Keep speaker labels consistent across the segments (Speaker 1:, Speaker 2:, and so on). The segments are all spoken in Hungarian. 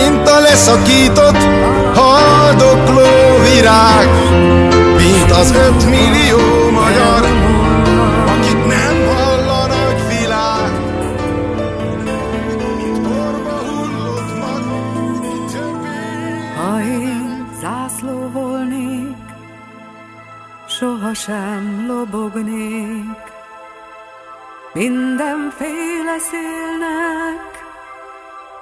Speaker 1: Mint a leszakított haldokló virág, mint az ötmillió magyar, akit nem hall a nagy világ. Mint orba hullott mag, mi többé
Speaker 2: Ha én zászló volnék, sohasem lobognék. Mindenféle szélnek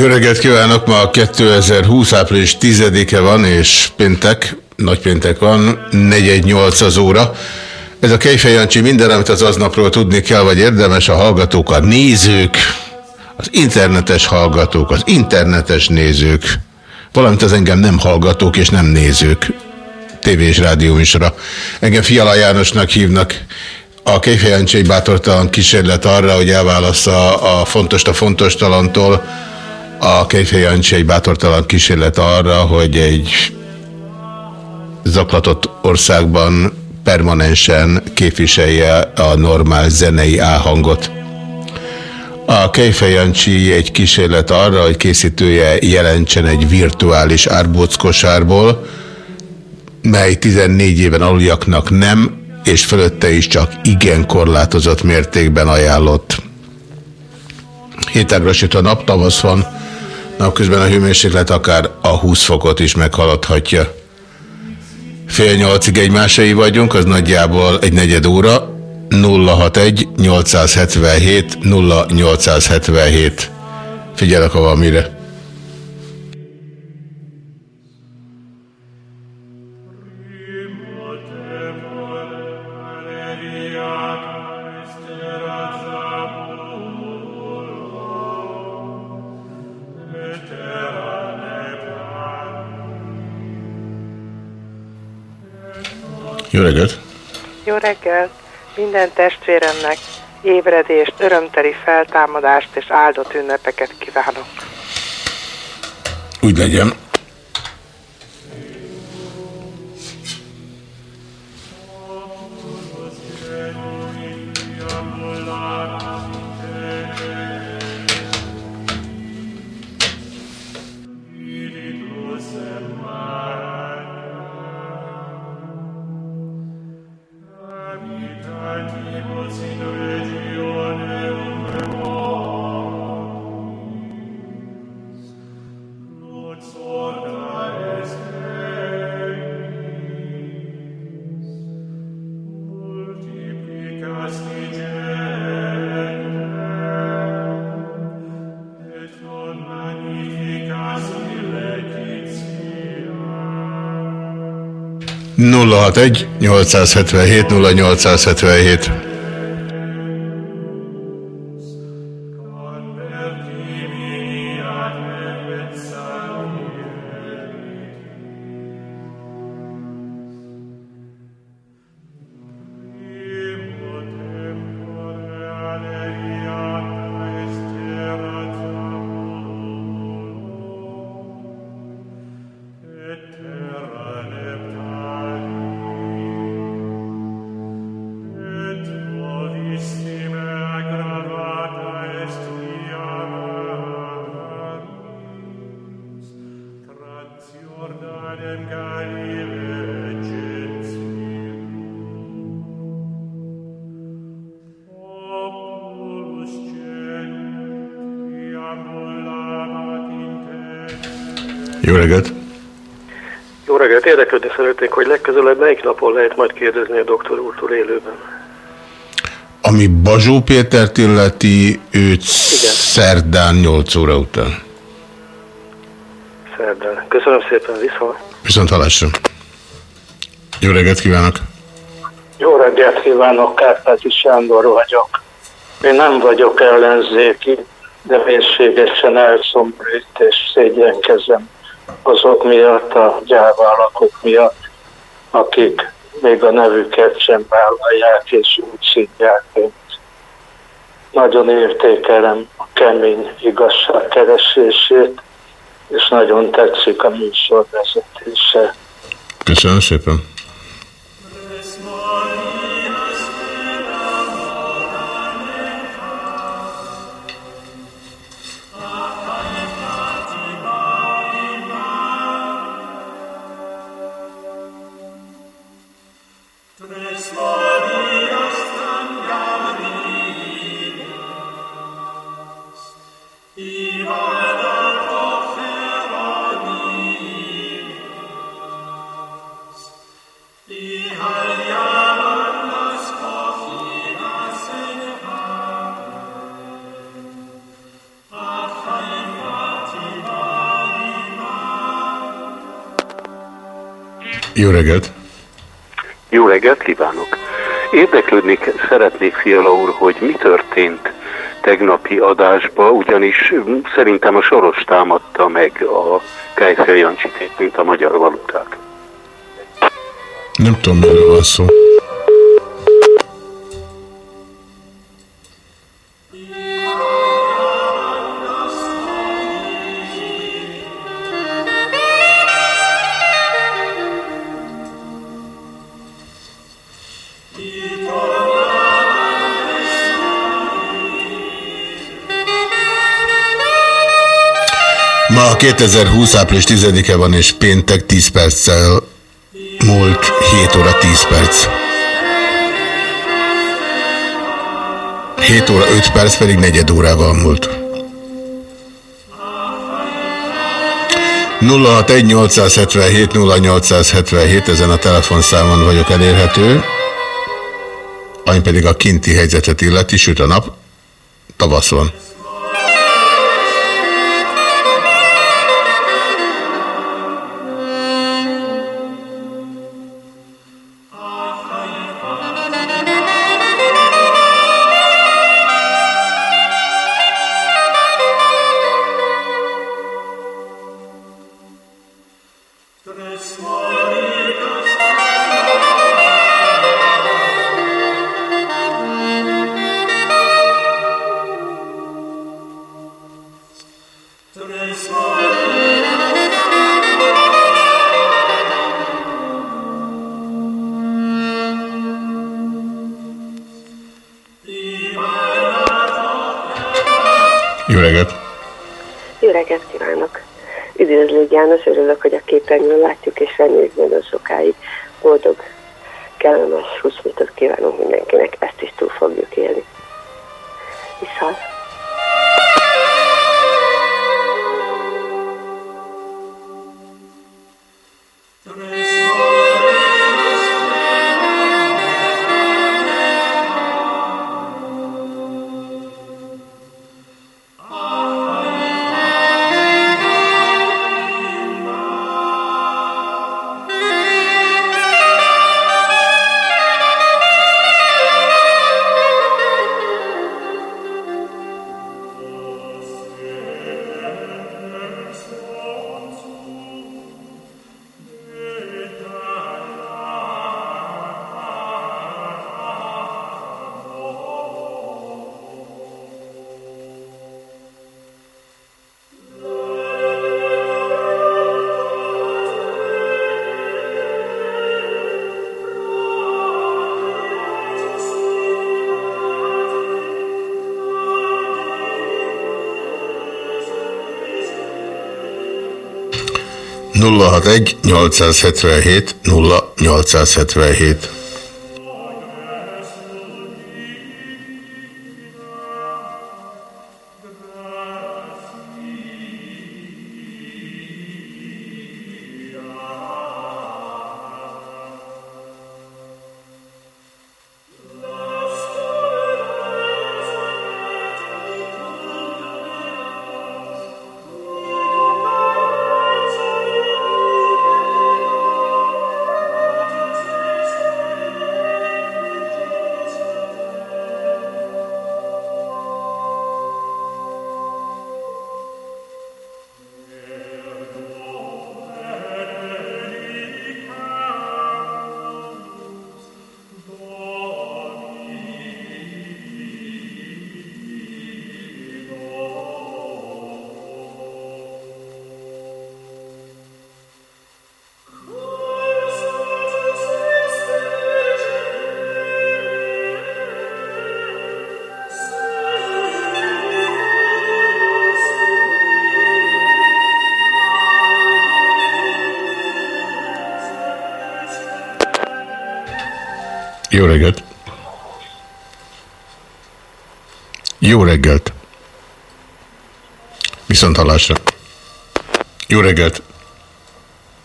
Speaker 3: Jó reggelt kívánok! Ma 2020. április 10-e van, és péntek, nagy péntek van, 418 az óra. Ez a Kejfej Jancsi minden, amit az aznapról tudni kell, vagy érdemes a hallgatók, a nézők, az internetes hallgatók, az internetes nézők, valamint az engem nem hallgatók és nem nézők, tévé és rádió műsora. Engem Fiala Jánosnak hívnak, A Kejfejancsi egy bátortalan kísérlet arra, hogy elválassza a fontos a fontos talantól. A Kejfejancsi egy bátortalan kísérlet arra, hogy egy zaklatott országban permanensen képviselje a normál zenei áhangot. A Kejfej Jancsi egy kísérlet arra, hogy készítője jelentsen egy virtuális árbóckosárból, mely 14 éven aluljaknak nem, és fölötte is csak igen korlátozott mértékben ajánlott. Hétágra süt a nap, tavasz van, napközben a hőmérséklet akár a 20 fokot is meghaladhatja. Fél nyolcig egymásai vagyunk, az nagyjából egy negyed óra, 061 877 0877. Figyelek, ha van mire. Jó reggelt!
Speaker 4: Jó reggelt! Minden testvéremnek ébredést, örömteli feltámadást és áldott ünnepeket kívánok.
Speaker 3: Úgy legyen. Nulla hat egy 877 0877
Speaker 5: Szeretnék, hogy legközelebb melyik napon lehet majd kérdezni a doktor úrtól élőben.
Speaker 3: Ami Bazsó Pétert illeti, őt szerdán 8 óra után.
Speaker 5: Szerdán. Köszönöm szépen, viszont.
Speaker 3: Viszont halásra. Jó reggelt kívánok!
Speaker 6: Jó reggelt kívánok, Kárpáti Sándor vagyok. Én nem vagyok ellenzéki, de mélységesen elszomorít és szégyenkezem azok miatt, a gyárvállalkok miatt, akik még a nevüket sem vállalják és úgy szidják, mint nagyon értékelem a kemény igazság keresését, és nagyon tetszik a műsor vezetése.
Speaker 3: Köszönöm szépen. Jó reggelt!
Speaker 7: Jó reggelt kívánok! Érdeklődni szeretnék, Fiala úr, hogy mi történt tegnapi adásba, ugyanis szerintem a Soros támadta meg a Kejfel Jancsitét, mint a magyar valutát.
Speaker 3: Nem tudom, miről van szó. Ma 2020. április 10-e van, és péntek 10 perccel múlt 7 óra 10 perc. 7 óra 5 perc pedig negyed órával múlt. 061 0877 ezen a telefonszámon vagyok elérhető, ami pedig a kinti helyzetet illeti, süt a nap, tavasz van.
Speaker 8: Örülök, hogy
Speaker 3: 061 877 0877 Jó reggelt! Jó reggelt! Viszont hallásra! Jó reggelt!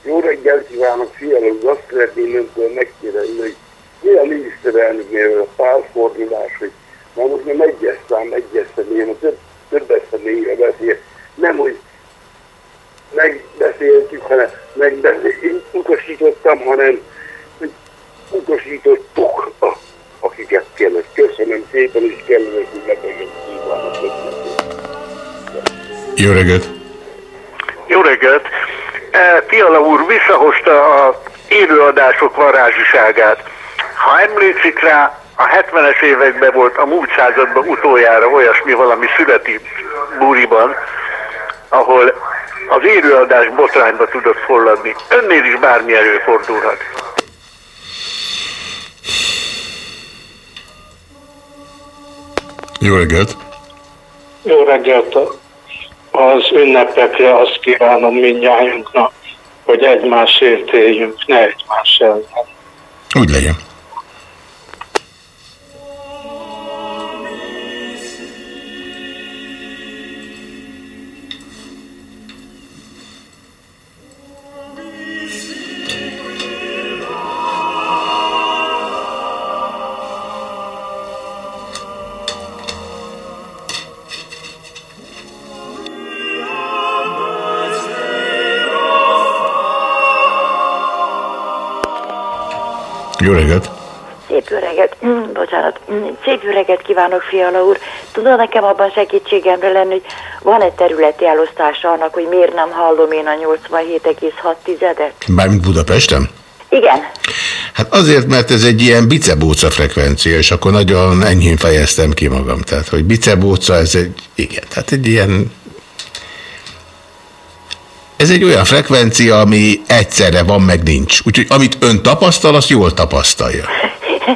Speaker 9: Jó reggelt kívánok, fialó, azt szeretném öntől megkérdezni, hogy mi a miniszterelnöknél a párfordulás, hogy már most nem egyes szám, egyes személy, hanem több, többes személyre beszél. Nem, hogy megbeszéltük, hanem megbeszél, én utasítottam, hanem utasítottuk, a, akiket kellett. Köszönöm szépen, és kellemes ünnepeket kívánok.
Speaker 3: Jó reggelt!
Speaker 10: Jó reggelt! E, Fiala úr visszahozta a élőadások varázsiságát. Ha emlékszik rá, a 70-es években volt a múlt században utoljára olyasmi valami születi búriban, ahol az élőadás botrányba tudott forradni. Önnél is bármi előfordulhat.
Speaker 3: Jó reggelt!
Speaker 6: Jó reggelt! az ünnepekre azt kívánom mindnyájunknak, hogy egymásért éljünk, ne egymás ellen.
Speaker 3: Úgy legyen. Reggelt!
Speaker 11: Szép jó reggelt, Mm, bocsánat, Mm, szép jó reggelt kívánok, Fiala úr. Tudod nekem abban segítségemre lenni, hogy van egy területi elosztása annak, hogy miért nem hallom én a 87,6-et?
Speaker 3: Bármint Budapesten?
Speaker 11: Igen,
Speaker 3: Hát azért, mert ez egy ilyen bicebóca frekvencia, és akkor nagyon enyhén fejeztem ki magam. Tehát, hogy bicebóca, ez egy, igen, tehát egy ilyen, ez egy olyan frekvencia, ami egyszerre van, meg nincs. Úgyhogy amit ön tapasztal, azt jól tapasztalja.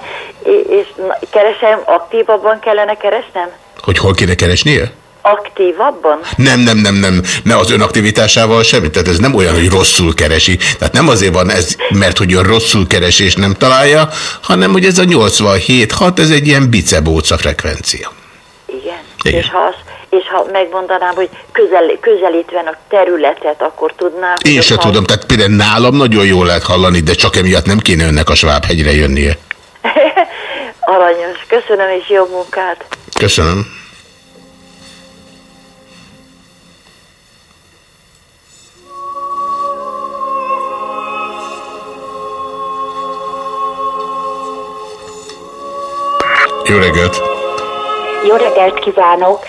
Speaker 11: és, keresem, aktívabban kellene keresnem?
Speaker 3: Hogy hol kéne keresnie?
Speaker 11: Aktívabban?
Speaker 3: Nem, nem, nem, nem, ne az önaktivitásával semmi. Tehát ez nem olyan, hogy rosszul keresi. Tehát nem azért van ez, mert hogy ön rosszul keresi és nem találja, hanem hogy ez a 87-6, ez egy ilyen bicebóca frekvencia.
Speaker 11: Igen.
Speaker 3: Igen.
Speaker 11: És ha, az, és ha megmondanám, hogy közel, közelítven a területet, akkor tudnám...
Speaker 3: Én se
Speaker 11: ha-
Speaker 3: tudom, tehát például nálam nagyon jól lehet hallani, de csak emiatt nem kéne önnek a Svábhegyre jönnie.
Speaker 11: Aranyos, köszönöm és jó munkát.
Speaker 3: Köszönöm. Jó reggelt!
Speaker 12: Jó reggelt kívánok!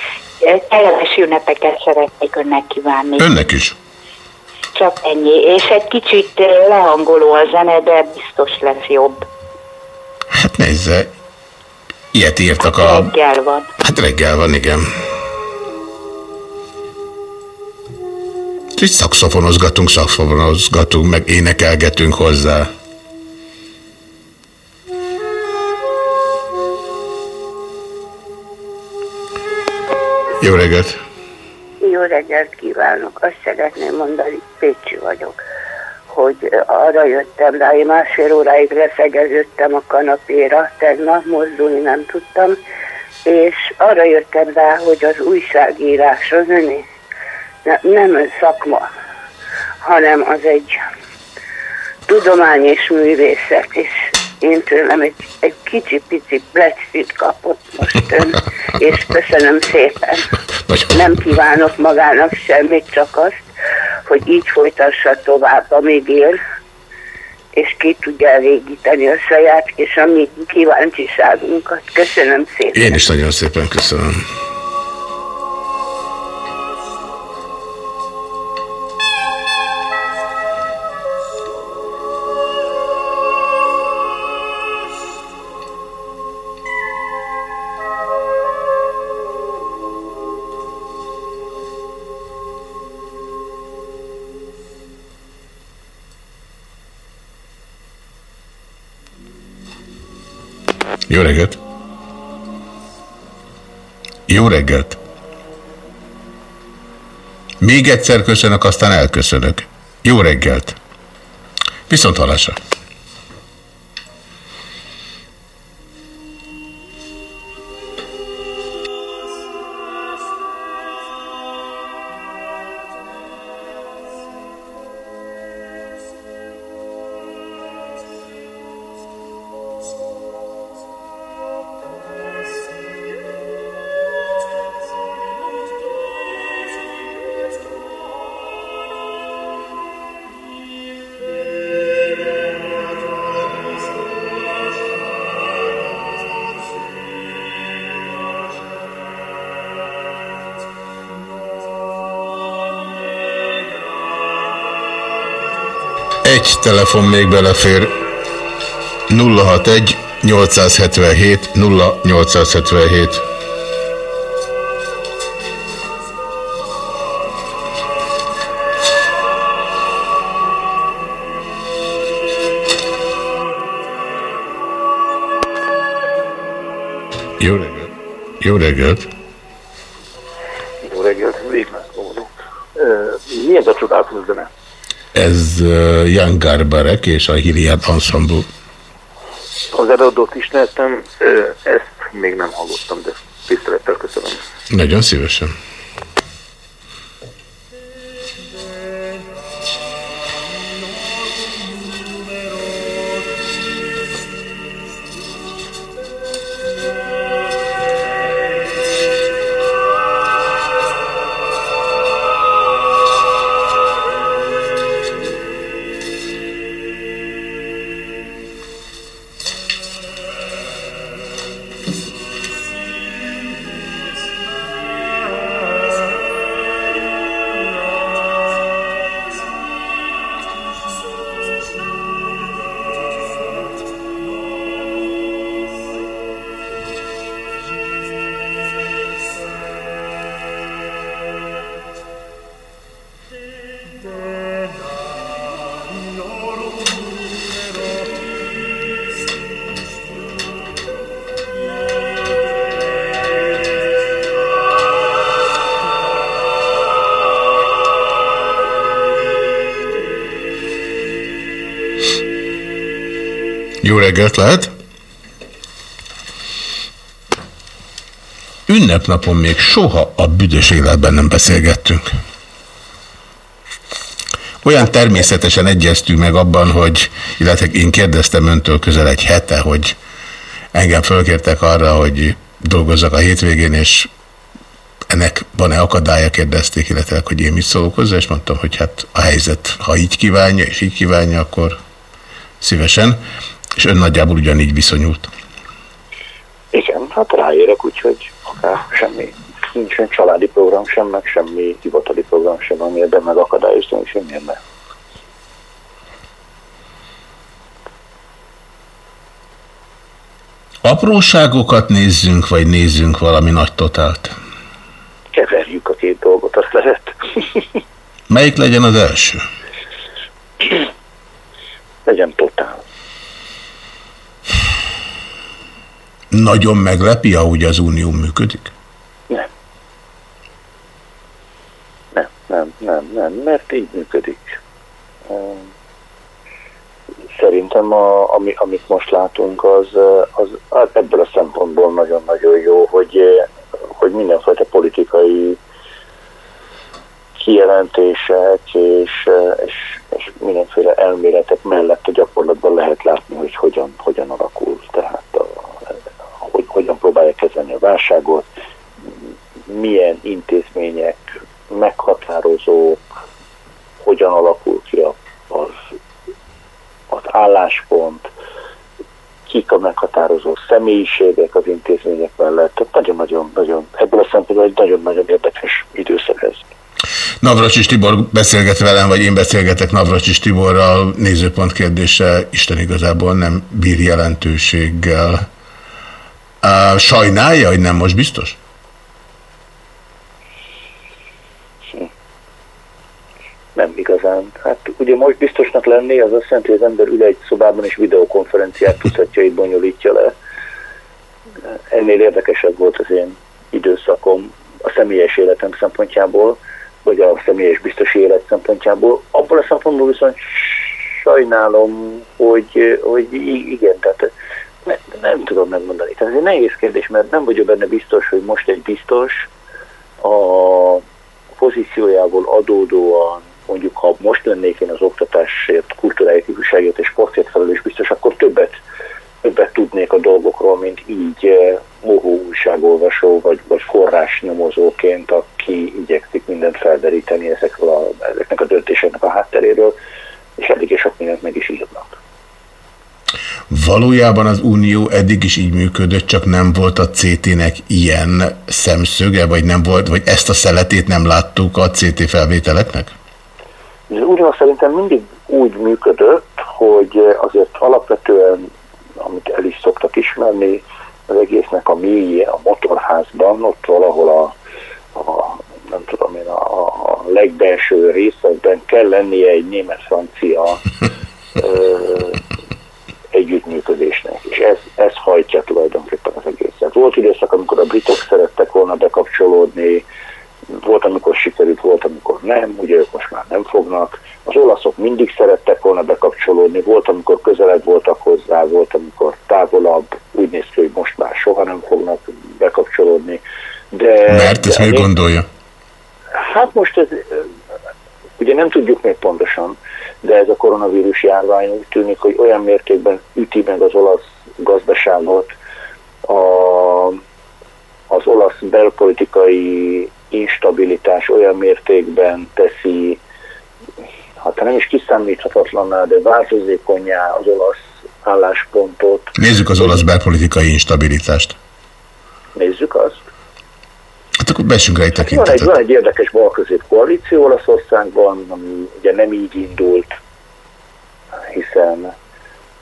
Speaker 12: Kellemes ünnepeket szeretnék önnek kívánni.
Speaker 3: Önnek is.
Speaker 12: Csak ennyi. És egy kicsit eh, lehangoló a zene, de biztos lesz jobb.
Speaker 3: Hát nézze, ilyet írtak a...
Speaker 12: Reggel van.
Speaker 3: Hát reggel van, igen. Úgyhogy szakszofonozgatunk, szakszofonozgatunk, meg énekelgetünk hozzá. Jó reggelt!
Speaker 13: Jó reggelt kívánok! Azt szeretném mondani, Pécsi vagyok, hogy arra jöttem rá, én másfél óráig leszegeződtem a kanapéra, tegnap mozdulni nem tudtam, és arra jöttem rá, hogy az újságírás az öné, ne, nem ön szakma, hanem az egy tudomány és művészet, és én tőlem egy, egy kicsi-pici pleccit kapott most ön, és köszönöm szépen. Nem kívánok magának semmit, csak azt, hogy így folytassa tovább, amíg él, és ki tudja elégíteni a saját és a mi kíváncsiságunkat. Köszönöm szépen.
Speaker 3: Én is nagyon szépen köszönöm. Jó reggelt! Jó reggelt! Még egyszer köszönök, aztán elköszönök. Jó reggelt! Viszont hallásra! Telefon még belefér. 061 877 0877. Jó reggelt! Jó reggelt!
Speaker 14: Jó reggelt, Végmás Módó. csodálatos zene.
Speaker 3: Ez Jan Garbarek és a Hiliad Ensemble.
Speaker 14: Az előadót ismertem, ezt még nem hallottam, de tisztelettel köszönöm.
Speaker 3: Nagyon szívesen. Reggelt lehet! Ünnepnapon még soha a büdös életben nem beszélgettünk. Olyan természetesen egyeztünk meg abban, hogy, illetve én kérdeztem öntől közel egy hete, hogy engem fölkértek arra, hogy dolgozzak a hétvégén, és ennek van-e akadálya, kérdezték, illetve hogy én mit szólok hozzá, és mondtam, hogy hát a helyzet, ha így kívánja, és így kívánja, akkor szívesen, és ön nagyjából ugyanígy viszonyult.
Speaker 14: Igen, hát ráérek, úgyhogy akár semmi, nincsen családi program sem, meg semmi hivatali program sem, ami ebben meg akadályoztam, és én miért.
Speaker 3: Apróságokat nézzünk, vagy nézzünk valami nagy totált?
Speaker 14: Keverjük a két dolgot, azt lehet.
Speaker 3: Melyik legyen az első?
Speaker 14: Legyen totál.
Speaker 3: Nagyon meglepi, ahogy az Unió működik?
Speaker 14: Nem. Nem, nem, nem, nem, mert így működik. Szerintem, a, ami, amit most látunk, az, az, ebből a szempontból nagyon-nagyon jó, hogy, hogy mindenfajta politikai kijelentések és, és, és mindenféle elméletek mellett a gyakorlatban lehet látni, hogy hogyan, hogyan alakul. Tehát hogy hogyan próbálják kezelni a válságot, milyen intézmények meghatározók, hogyan alakul ki az, az álláspont, kik a meghatározó személyiségek az intézmények mellett. Tehát nagyon-nagyon-nagyon, ebből a szempontból egy nagyon-nagyon érdekes időszak ez.
Speaker 3: Navracsis Tibor beszélget velem, vagy én beszélgetek Navracsis Tiborral, nézőpont kérdése Isten igazából nem bír jelentőséggel. Uh, sajnálja, hogy nem most biztos?
Speaker 14: Nem igazán. Hát ugye most biztosnak lenni, az azt jelenti, hogy az ember ül egy szobában és videokonferenciát tucatjait bonyolítja le. Ennél érdekesebb volt az én időszakom a személyes életem szempontjából, vagy a személyes biztosi élet szempontjából. Abból a szempontból viszont sajnálom, hogy, hogy igen, tehát ne, nem tudom megmondani. Tehát ez egy nehéz kérdés, mert nem vagyok benne biztos, hogy most egy biztos a pozíciójából adódóan, mondjuk ha most lennék én az oktatásért, kulturális ifjúságért és sportért felelős biztos, akkor többet, többet tudnék a dolgokról, mint így eh, mohó újságolvasó vagy, vagy forrásnyomozóként, aki igyekszik mindent felderíteni ezekről a, ezeknek a döntéseknek a hátteréről, és eddig sok mindent meg is írnak.
Speaker 3: Valójában az Unió eddig is így működött, csak nem volt a CT-nek ilyen szemszöge, vagy nem volt, vagy ezt a szeletét nem láttuk a CT felvételeknek?
Speaker 14: Az Unió szerintem mindig úgy működött, hogy azért alapvetően, amit el is szoktak ismerni, az egésznek a mélyén, a motorházban, ott valahol a, a nem tudom én, a, a legbelső részekben kell lennie egy német-francia együttműködésnek, és ez, ez hajtja tulajdonképpen az egészet. Volt időszak, amikor a britok szerettek volna bekapcsolódni, volt, amikor sikerült, volt, amikor nem, ugye ők most már nem fognak. Az olaszok mindig szerettek volna bekapcsolódni, volt, amikor közelebb voltak hozzá, volt, amikor távolabb, úgy néz ki, hogy most már soha nem fognak bekapcsolódni. De,
Speaker 3: Mert ezt miért gondolja?
Speaker 14: Hát most ez, ugye nem tudjuk még pontosan, de ez a koronavírus járvány úgy tűnik, hogy olyan mértékben üti meg az olasz gazdaságot, a, az olasz belpolitikai instabilitás olyan mértékben teszi, hát nem is kiszámíthatatlanná, de változékonyá az olasz álláspontot.
Speaker 3: Nézzük az olasz belpolitikai instabilitást.
Speaker 14: Nézzük azt.
Speaker 3: Hát akkor vessünk rá egy
Speaker 14: Van egy,
Speaker 3: tekintetet.
Speaker 14: van egy érdekes balközép koalíció Olaszországban, ami ugye nem így indult, hiszen,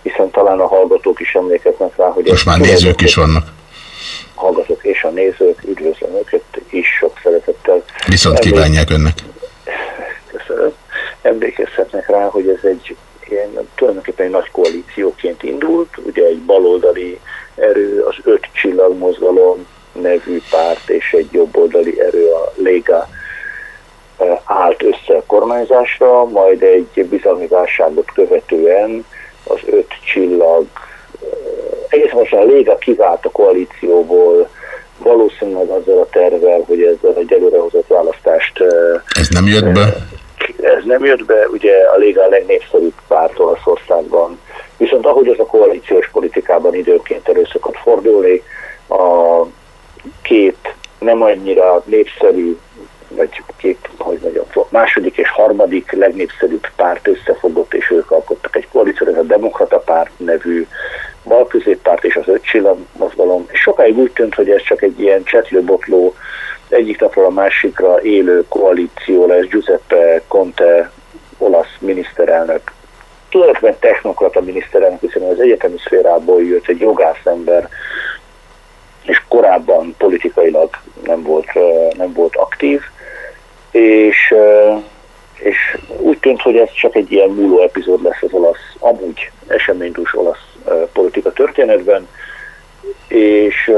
Speaker 14: hiszen talán a hallgatók is emlékeznek rá, hogy...
Speaker 3: Most már nézők is vannak.
Speaker 14: Hallgatók és a nézők, üdvözlöm őket is sok szeretettel.
Speaker 3: Viszont
Speaker 14: Emlék-
Speaker 3: kívánják önnek.
Speaker 14: Köszönöm. Emlékezhetnek rá, hogy ez egy ilyen, tulajdonképpen egy nagy koalícióként indult, ugye egy baloldali erő, az öt csillag mozgalom nevű párt és egy jobboldali erő, a Lega állt össze a kormányzásra, majd egy bizalmi válságot követően az öt csillag, egész most a Léga kivált a koalícióból, valószínűleg azzal a tervel, hogy ezzel egy előrehozott választást
Speaker 3: Ez nem jött be?
Speaker 14: ez nem jött be, ugye a Léga a legnépszerűbb párt Olaszországban. Viszont ahogy az a koalíciós politikában időnként elő szokott fordulni, a két nem annyira népszerű, vagy két, hogy mondjam, második és harmadik legnépszerűbb párt összefogott, és ők alkottak egy koalíciót, ez a Demokrata Párt nevű balközéppárt és az öt csillag mozgalom. És sokáig úgy tűnt, hogy ez csak egy ilyen csetlőbotló, egyik napról a másikra élő koalíció lesz Giuseppe Conte, olasz miniszterelnök, tulajdonképpen technokrata miniszterelnök, hiszen az egyetemi szférából jött egy jogászember, és korábban politikailag nem volt, nem volt aktív, és, és úgy tűnt, hogy ez csak egy ilyen múló epizód lesz az olasz, amúgy eseménydús olasz politika történetben, és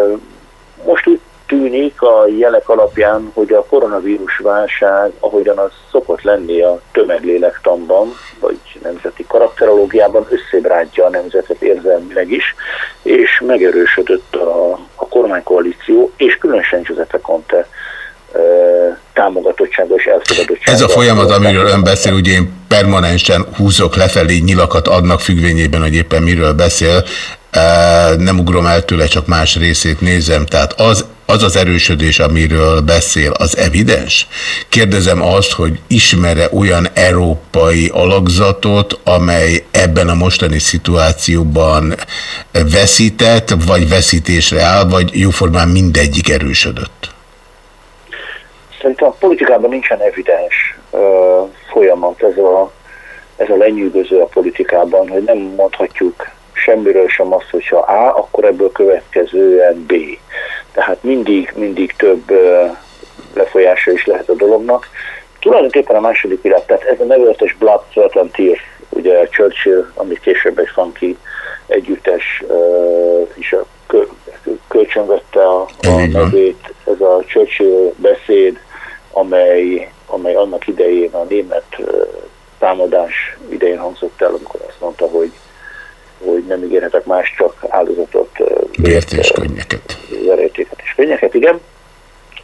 Speaker 14: most úgy tűnik a jelek alapján, hogy a koronavírus válság, ahogyan az szokott lenni a tömeglélektanban, vagy nemzeti karakterológiában, összébrántja a nemzetet érzelmileg is, és megerősödött a kormánykoalíció, és különösen Giuseppe Conte támogatottsága és elfogadottsága.
Speaker 3: Ez a folyamat, amiről ön beszél, ugye én permanensen húzok lefelé nyilakat adnak függvényében, hogy éppen miről beszél. Nem ugrom el tőle, csak más részét nézem. Tehát az, az az erősödés, amiről beszél, az evidens? Kérdezem azt, hogy ismere olyan európai alakzatot, amely ebben a mostani szituációban veszített, vagy veszítésre áll, vagy jóformán mindegyik erősödött?
Speaker 14: Szerintem a politikában nincsen evidens ö, folyamat, ez a, ez a lenyűgöző a politikában, hogy nem mondhatjuk semmiről sem azt, hogyha A, akkor ebből következően B. Tehát mindig, mindig több lefolyása is lehet a dolognak. Tulajdonképpen a második világ, tehát ez a nevezetes Blood, Sweat and Tears, ugye Churchill, ami később egy funky együttes uh, is a kö, kölcsönvette a, a nevét, ez a Churchill beszéd, amely, amely annak idején a német uh, támadás idején hangzott el, amikor azt mondta, hogy hogy nem ígérhetek más, csak áldozatot,
Speaker 3: Vért és könnyeket.
Speaker 14: verejtéket és könnyeket, igen.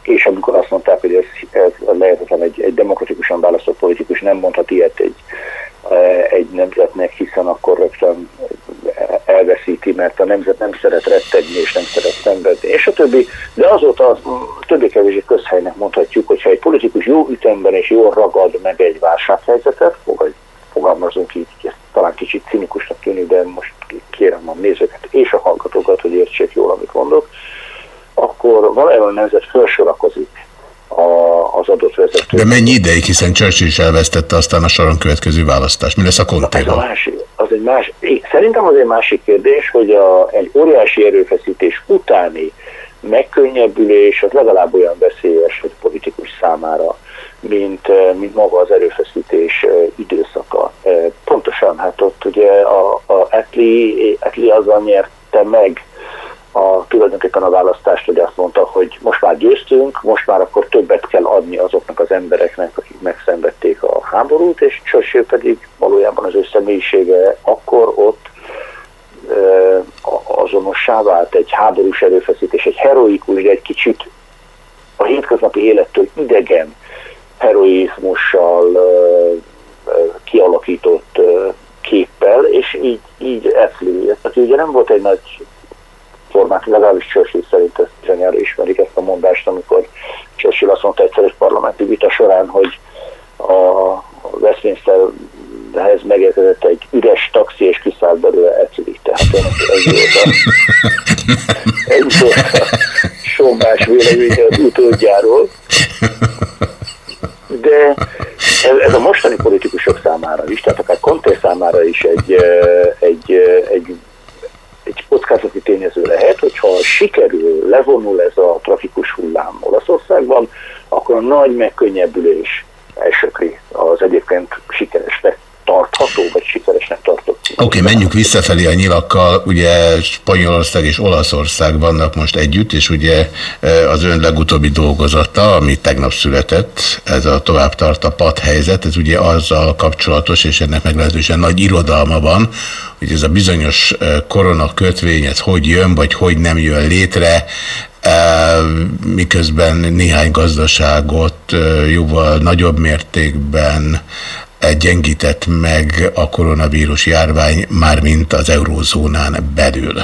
Speaker 14: És amikor azt mondták, hogy ez, ez lehetetlen egy, egy demokratikusan választott politikus nem mondhat ilyet egy, egy nemzetnek, hiszen akkor rögtön elveszíti, mert a nemzet nem szeret rettegni és nem szeret szenvedni, és a többi. De azóta az, többé-kevésbé közhelynek mondhatjuk, hogyha egy politikus jó ütemben és jól ragad meg egy válsághelyzetet, fogalmazunk így, ez talán kicsit cinikusnak tűnik, de most kérem a nézőket és a hallgatókat, hogy értsék jól, amit mondok, akkor valójában a nemzet felsorakozik a, az adott vezető.
Speaker 3: De mennyi ideig, hiszen Churchill is elvesztette aztán a soron következő választást. Mi lesz a
Speaker 14: Ez a
Speaker 3: kontéval?
Speaker 14: másik, az egy más, szerintem az egy másik kérdés, hogy a, egy óriási erőfeszítés utáni megkönnyebbülés az legalább olyan veszélyes egy politikus számára, mint, eh, mint maga az erőfeszítés eh, időszaka. Eh, Pontosan, hát ott ugye a, a Etli, Etli azzal nyerte meg a, tulajdonképpen a választást, hogy azt mondta, hogy most már győztünk, most már akkor többet kell adni azoknak az embereknek, akik megszenvedték a háborút, és Churchill pedig valójában az ő személyisége akkor ott ö, azonossá vált egy háborús erőfeszítés, egy heroikus, de egy kicsit a hétköznapi élettől idegen heroizmussal kialakított képpel, és így, így Eszli. Tehát ugye nem volt egy nagy formát, legalábbis Churchill szerint ezt bizonyára ismerik ezt a mondást, amikor Churchill azt mondta egyszer egy parlamenti vita során, hogy a Westminsterhez megérkezett egy üres taxi, és kiszállt belőle Eszli. Tehát egy volt a, egy volt a sommás véleménye az utódjáról. De ez, ez a mostani politikusok számára is, tehát akár Conte számára is egy, egy, egy, egy kockázati tényező lehet, hogyha sikerül, levonul ez a trafikus hullám Olaszországban, akkor a nagy megkönnyebbülés elsökri az egyébként sikeresnek tartható, vagy sikeresnek tartott.
Speaker 3: Oké, okay, menjünk visszafelé a nyilakkal. Ugye Spanyolország és Olaszország vannak most együtt, és ugye e, az ön legutóbbi dolgozata, ami tegnap született, ez a tovább tart a pad helyzet, ez ugye azzal kapcsolatos, és ennek meglehetősen nagy irodalma van, hogy ez a bizonyos e, korona kötvény, ez hogy jön, vagy hogy nem jön létre, e, miközben néhány gazdaságot jóval nagyobb mértékben gyengített meg a koronavírus járvány, mármint az eurózónán belül.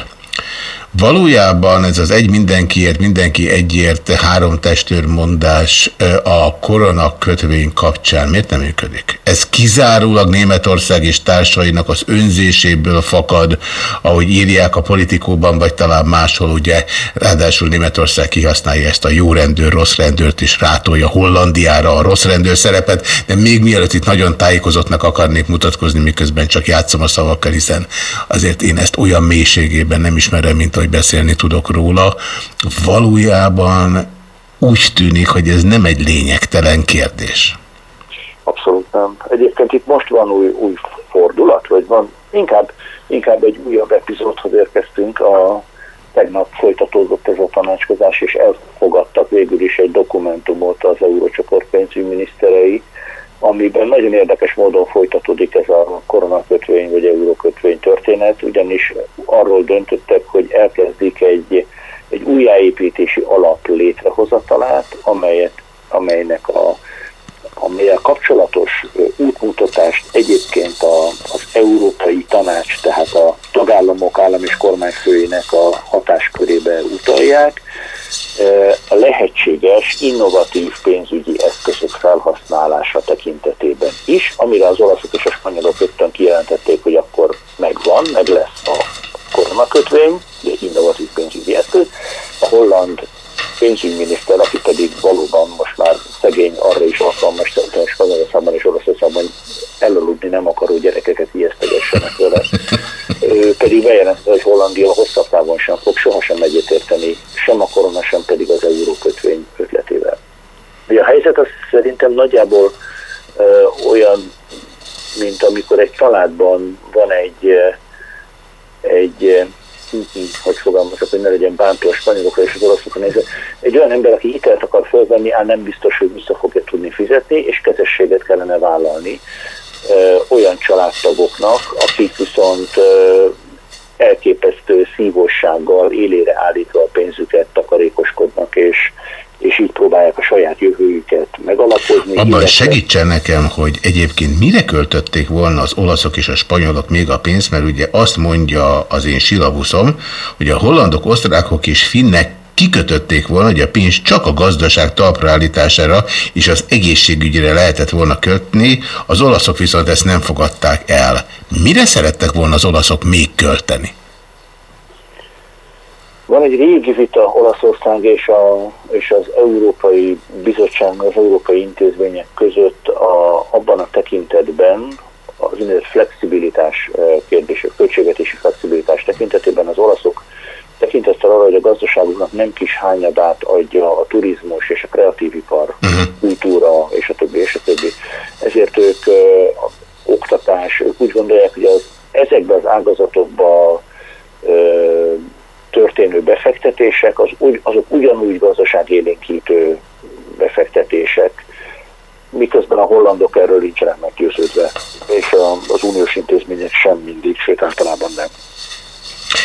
Speaker 3: Valójában ez az egy mindenkiért, mindenki egyért három testőrmondás a korona kötvény kapcsán miért nem működik? Ez kizárólag Németország és társainak az önzéséből fakad, ahogy írják a politikóban, vagy talán máshol, ugye, ráadásul Németország kihasználja ezt a jó rendőr, rossz rendőrt is rátolja Hollandiára a rossz rendőr szerepet, de még mielőtt itt nagyon tájékozottnak akarnék mutatkozni, miközben csak játszom a szavakkal, hiszen azért én ezt olyan mélységében nem ismerem, mint hogy beszélni tudok róla. Valójában úgy tűnik, hogy ez nem egy lényegtelen kérdés.
Speaker 14: Abszolút nem. Egyébként itt most van új, új fordulat, vagy van inkább, inkább egy újabb epizódhoz érkeztünk. A, tegnap folytatódott ez a tanácskozás, és elfogadtak végül is egy dokumentumot az Eurócsoport pénzügyminiszterei, amiben nagyon érdekes módon folytatódik ez a koronakötvény vagy eurókötvény történet, ugyanis arról döntöttek, hogy elkezdik egy, egy újjáépítési alap létrehozatalát, amelyet, amelynek a amelyel kapcsolatos útmutatást egyébként a, az Európai Tanács, tehát a tagállamok állam és kormányfőinek a hatáskörébe utalják, a lehetséges innovatív pénzügyi eszközök felhasználása tekintetében is, amire az olaszok és a spanyolok rögtön kijelentették, hogy akkor megvan, meg lesz a koronakötvény, egy innovatív pénzügyi eszköz. A holland pénzügyminiszter, aki pedig valóban most már szegény arra is alkalmas, hogy Spanyolországban és Olaszországban elaludni nem akaró gyerekeket ijesztegessenek vele. Ő pedig bejelentette, hogy Hollandia hosszabb távon sem fog sohasem egyetérteni, sem a korona, sem pedig az eurókötvény ötletével. De a helyzet az szerintem nagyjából ö, olyan, mint amikor egy családban van egy, egy hogy fogalmazok, hogy ne legyen bántó a spanyolokra és az olaszokra nézve, egy olyan ember, aki hitelt akar fölvenni, áll nem biztos, hogy vissza fogja tudni fizetni, és kezességet kellene vállalni ö, olyan családtagoknak, akik viszont ö, elképesztő szívósággal élére állítva a pénzüket takarékoskodnak, és és így próbálják a saját jövőjüket megalapozni.
Speaker 3: Abban illetve... segítsen nekem, hogy egyébként mire költötték volna az olaszok és a spanyolok még a pénzt, mert ugye azt mondja az én silabuszom, hogy a hollandok, osztrákok és finnek kikötötték volna, hogy a pénz csak a gazdaság talpraállítására és az egészségügyre lehetett volna kötni, az olaszok viszont ezt nem fogadták el. Mire szerettek volna az olaszok még költeni?
Speaker 14: Van egy régi vita Olaszország és, a, és az Európai Bizottság, az Európai Intézmények között a, abban a tekintetben, az úgynevezett flexibilitás kérdése, költségvetési flexibilitás tekintetében az olaszok tekintettel arra, hogy a gazdaságuknak nem kis hányadát adja a turizmus és a kreatív ipar, uh-huh. kultúra és a többi, és a többi. Ezért ők a oktatás, ők úgy gondolják, hogy az, ezekben az ágazatokban történő befektetések az azok ugyanúgy gazdaságélénkítő befektetések, miközben a hollandok erről nincsenek meggyőződve, és az uniós intézmények sem mindig, sőt általában nem.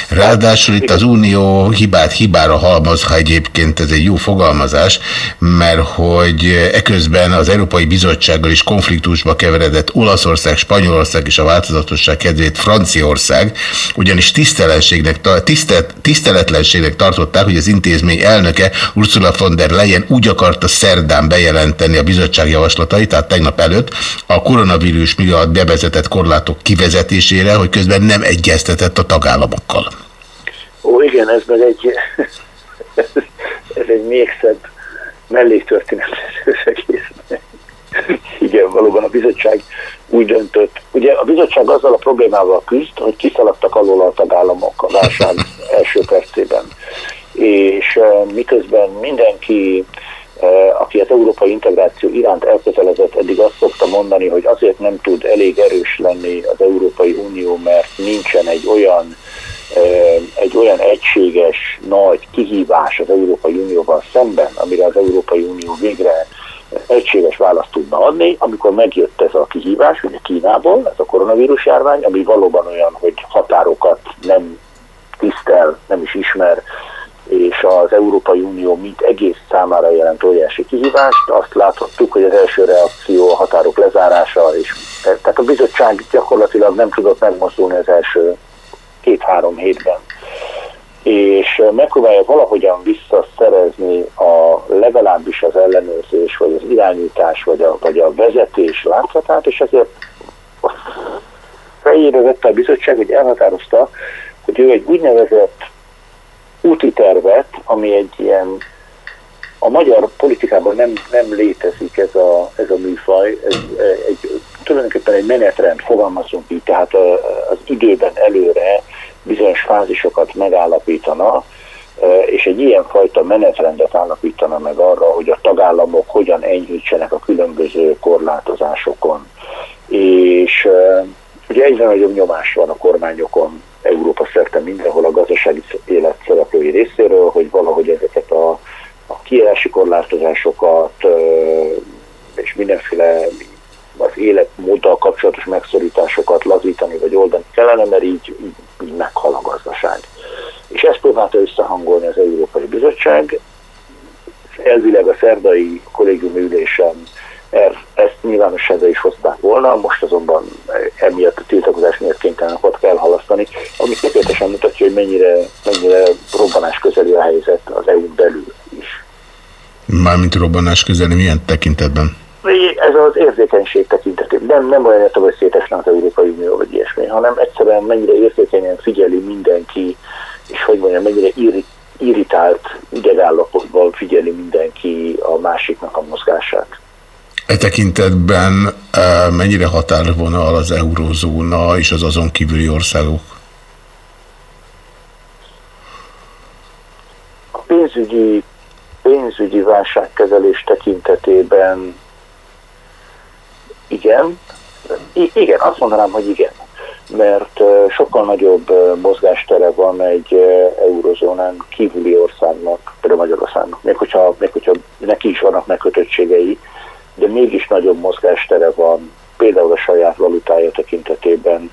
Speaker 3: Ráadásul itt az Unió hibát hibára halmaz, ha egyébként ez egy jó fogalmazás, mert hogy eközben az Európai Bizottsággal is konfliktusba keveredett Olaszország, Spanyolország és a változatosság kedvét Franciaország, ugyanis tisztelenségnek, tisztelt, tiszteletlenségnek tartották, hogy az intézmény elnöke Ursula von der Leyen úgy akarta szerdán bejelenteni a bizottság javaslatait, tehát tegnap előtt a koronavírus miatt bevezetett korlátok kivezetésére, hogy közben nem egyeztetett a tagállamokkal.
Speaker 14: Ó, igen, ez meg egy, ez egy még szebb melléktörténet az egész. Igen, valóban a bizottság úgy döntött. Ugye a bizottság azzal a problémával küzd, hogy kiszaladtak alól a tagállamok a válság első percében. És miközben mindenki aki az európai integráció iránt elkötelezett, eddig azt szokta mondani, hogy azért nem tud elég erős lenni az Európai Unió, mert nincsen egy olyan egy olyan egységes, nagy kihívás az Európai Unióval szemben, amire az Európai Unió végre egységes választ tudna adni, amikor megjött ez a kihívás, ugye Kínából, ez a koronavírus járvány, ami valóban olyan, hogy határokat nem tisztel, nem is ismer, és az Európai Unió mint egész számára jelent óriási kihívást. Azt láthattuk, hogy az első reakció a határok lezárása, és tehát a bizottság gyakorlatilag nem tudott megmozdulni az első két-három hétben. És megpróbálja valahogyan visszaszerezni a legalábbis az ellenőrzés, vagy az irányítás, vagy a, vagy a vezetés láthatát, és ezért fejére vette a bizottság, hogy elhatározta, hogy ő egy úgynevezett úti tervet, ami egy ilyen a magyar politikában nem, nem létezik ez a, ez a műfaj, ez egy, tulajdonképpen egy menetrend, fogalmazunk így, tehát az időben előre bizonyos fázisokat megállapítana, és egy ilyen fajta menetrendet állapítana meg arra, hogy a tagállamok hogyan enyhítsenek a különböző korlátozásokon. És ugye egyre nagyobb nyomás van a kormányokon Európa szerte mindenhol a gazdasági élet szereplői részéről, hogy valahogy ezeket a, a kiárási korlátozásokat és mindenféle az életmóddal kapcsolatos megszorításokat lazítani vagy oldani kellene, mert így, így, így meghal a gazdaság. És ezt próbálta összehangolni az Európai Bizottság. Elvileg a szerdai kollégium ülésen er, ezt nyilvánosságra is hozták volna, most azonban emiatt a tiltakozás miatt kénytelenek kell halasztani, ami tökéletesen mutatja, hogy mennyire, mennyire robbanás közeli a helyzet az EU-n belül is.
Speaker 3: Mármint robbanás közeli, milyen tekintetben?
Speaker 14: Érzékenység tekintetében. Nem, nem olyan hogy szétesne az Európai Unió vagy ilyesmi, hanem egyszerűen mennyire érzékenyen figyeli mindenki, és hogy mondjam, mennyire irrit, irritált idegállapotban figyeli mindenki a másiknak a mozgását.
Speaker 3: E tekintetben e, mennyire határvonal az eurózóna és az azon kívüli országok?
Speaker 14: A pénzügyi, pénzügyi válságkezelés tekintetében igen. I igen, azt mondanám, hogy igen. Mert sokkal nagyobb mozgástere van egy eurozónán kívüli országnak, például Magyarországnak, még hogyha, még hogyha neki is vannak megkötöttségei, de mégis nagyobb mozgástere van például a saját valutája tekintetében,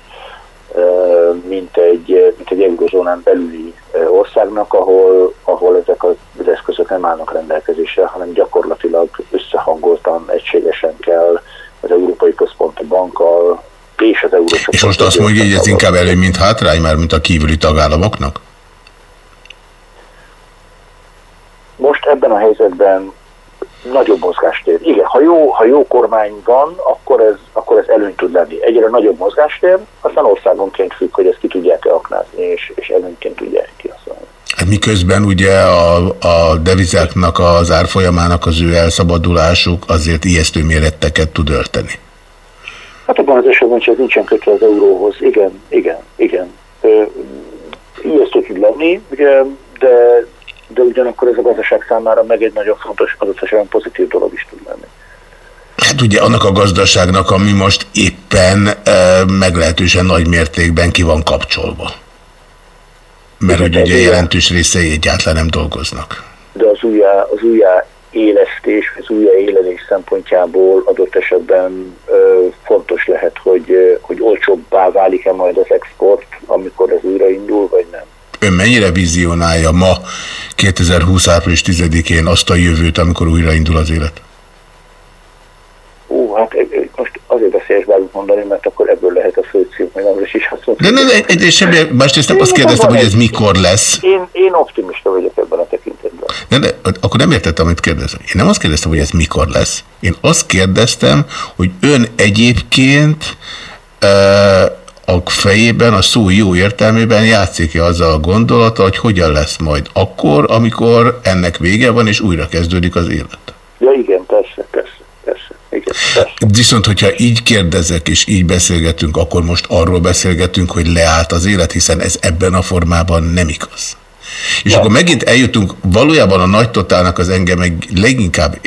Speaker 14: mint egy, mint egy eurozónán belüli országnak, ahol, ahol ezek az eszközök nem állnak rendelkezésre, hanem gyakorlatilag összehangoltan, egységesen kell az Európai Központi Bankkal és az Eurócsoport.
Speaker 3: És most azt mondja, hogy ez inkább elő, mint hátrány, már mint a kívüli tagállamoknak?
Speaker 14: Most ebben a helyzetben nagyobb mozgástér. Igen, ha jó, ha jó kormány van, akkor ez, akkor ez előny tud lenni. Egyre nagyobb mozgástér, aztán országonként függ, hogy ezt ki tudják-e aknázni, és, és előnyként tudják kihasználni.
Speaker 3: Miközben ugye a, a devizáknak az árfolyamának az ő elszabadulásuk azért ijesztő méreteket tud ölteni.
Speaker 14: Hát abban az esetben, hogy nincsen kötve az euróhoz, igen, igen, igen. ijesztő tud lenni, ugye, de, de ugyanakkor ez a gazdaság számára meg egy nagyon fontos, adott esetben pozitív dolog is tud lenni.
Speaker 3: Hát ugye annak a gazdaságnak, ami most éppen e, meglehetősen nagy mértékben ki van kapcsolva. Mert hogy ugye jelentős részei egyáltalán nem dolgoznak.
Speaker 14: De az újjá, az újjá élesztés, az újjáélenés szempontjából adott esetben ö, fontos lehet, hogy, hogy olcsóbbá válik-e majd az export, amikor ez újraindul, vagy nem.
Speaker 3: Ön mennyire vizionálja ma 2020. április 10-én azt a jövőt, amikor újraindul az élet?
Speaker 14: Ó, hát beszélyes bármit mondani, mert akkor ebből lehet a főcím, hogy nem is azt mondta.
Speaker 3: De nem, egy, semmi, másrészt nem azt kérdeztem, hogy ez mikor lesz.
Speaker 14: Én, én optimista vagyok ebben a tekintetben.
Speaker 3: De, de, akkor nem értettem, amit kérdezem. Én nem azt kérdeztem, hogy ez mikor lesz. Én azt kérdeztem, hogy ön egyébként a fejében, a szó jó értelmében játszik-e azzal a gondolata, hogy hogyan lesz majd akkor, amikor ennek vége van, és újra kezdődik az élet.
Speaker 14: Ja igen. Persze, igen, persze.
Speaker 3: Viszont, hogyha így kérdezek és így beszélgetünk, akkor most arról beszélgetünk, hogy leállt az élet, hiszen ez ebben a formában nem igaz. És ja. akkor megint eljutunk valójában a nagy totálnak az engem meg leginkább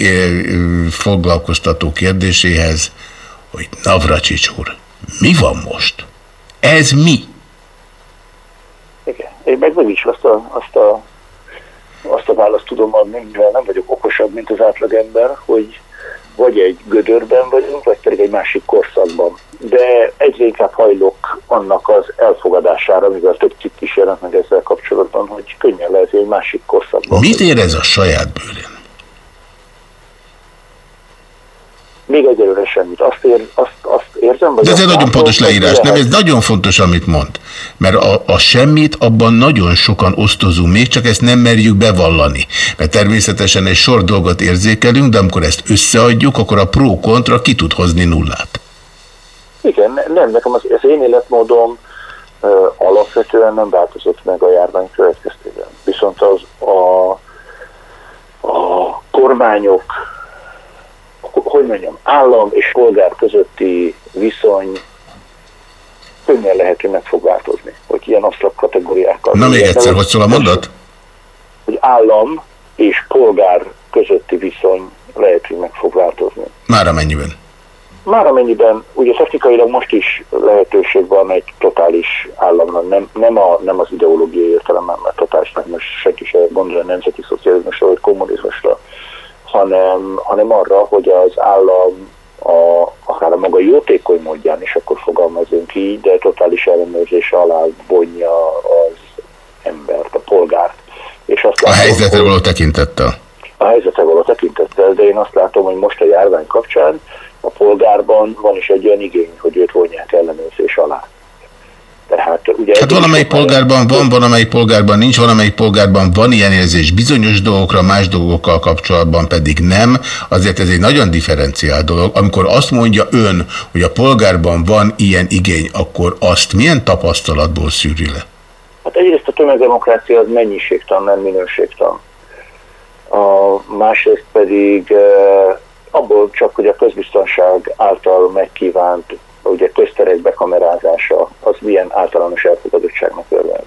Speaker 3: foglalkoztató kérdéséhez, hogy Navracsics úr, mi van most? Ez mi?
Speaker 14: Igen, én meg meg is azt a, azt a, azt a választ tudom adni, mivel nem vagyok okosabb, mint az átlagember, hogy vagy egy gödörben vagyunk, vagy pedig egy másik korszakban. De egyre inkább hajlok annak az elfogadására, mivel több cikk is jelent meg ezzel kapcsolatban, hogy könnyen lehet egy másik korszakban.
Speaker 3: Mit érez a saját bőrén?
Speaker 14: Még egyelőre semmit. Azt, ér, azt, azt érzem,
Speaker 3: vagy De ez egy nagyon pontos leírás, nem? Ez nagyon fontos, amit mond. Mert a, a semmit abban nagyon sokan osztozunk, még csak ezt nem merjük bevallani. Mert természetesen egy sor dolgot érzékelünk, de amikor ezt összeadjuk, akkor a pro-kontra ki tud hozni nullát.
Speaker 14: Igen, nem, nekem az, az én életmódom uh, alapvetően nem változott meg a járvány következtében. Viszont az a, a kormányok hogy mondjam, állam és polgár közötti viszony könnyen lehet, hogy meg fog változni, hogy ilyen absztrakt kategóriákkal.
Speaker 3: Na még egyszer, hogy szól a mondat?
Speaker 14: Hogy állam és polgár közötti viszony lehet, hogy meg fog változni.
Speaker 3: Már amennyiben?
Speaker 14: Már amennyiben, ugye technikailag most is lehetőség van egy totális államnak, nem, nem, a, nem az ideológiai értelemben, mert totálisnak most senki sem gondolja a nemzeti szocializmusra vagy kommunizmusra, hanem, hanem arra, hogy az állam a, akár a maga jótékony módján is akkor fogalmazunk így, de totális ellenőrzés alá vonja az embert, a polgárt. És azt
Speaker 3: látom, a helyzetre való tekintettel?
Speaker 14: A helyzetre való tekintettel, de én azt látom, hogy most a járvány kapcsán a polgárban van is egy olyan igény, hogy őt vonják ellenőrzés alá.
Speaker 3: Tehát, ugye hát valamelyik polgárban van, valamelyik polgárban nincs, valamelyik polgárban van ilyen érzés bizonyos dolgokra, más dolgokkal kapcsolatban pedig nem. Azért ez egy nagyon differenciált dolog. Amikor azt mondja ön, hogy a polgárban van ilyen igény, akkor azt milyen tapasztalatból szűri le?
Speaker 14: Hát egyrészt a tömegdemokrácia az mennyiségtan, nem minőségtan. A másrészt pedig eh, abból csak, hogy a közbiztonság által megkívánt ugye közterek bekamerázása, az milyen általános elfogadottságnak örvend.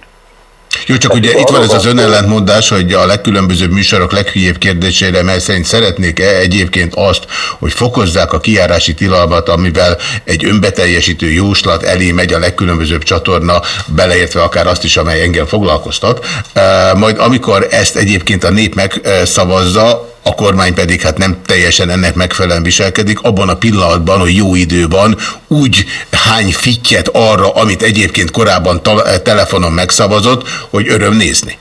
Speaker 3: Jó, csak ugye itt van ez az önellentmondás, hogy a legkülönbözőbb műsorok leghülyébb kérdésére, mely szerint szeretnék-e egyébként azt, hogy fokozzák a kiárási tilalmat, amivel egy önbeteljesítő jóslat elé megy a legkülönbözőbb csatorna, beleértve akár azt is, amely engem foglalkoztat. Majd amikor ezt egyébként a nép megszavazza, a kormány pedig hát nem teljesen ennek megfelelően viselkedik, abban a pillanatban, hogy jó idő van, úgy hány fittyet arra, amit egyébként korábban telefonon megszavazott, hogy öröm nézni.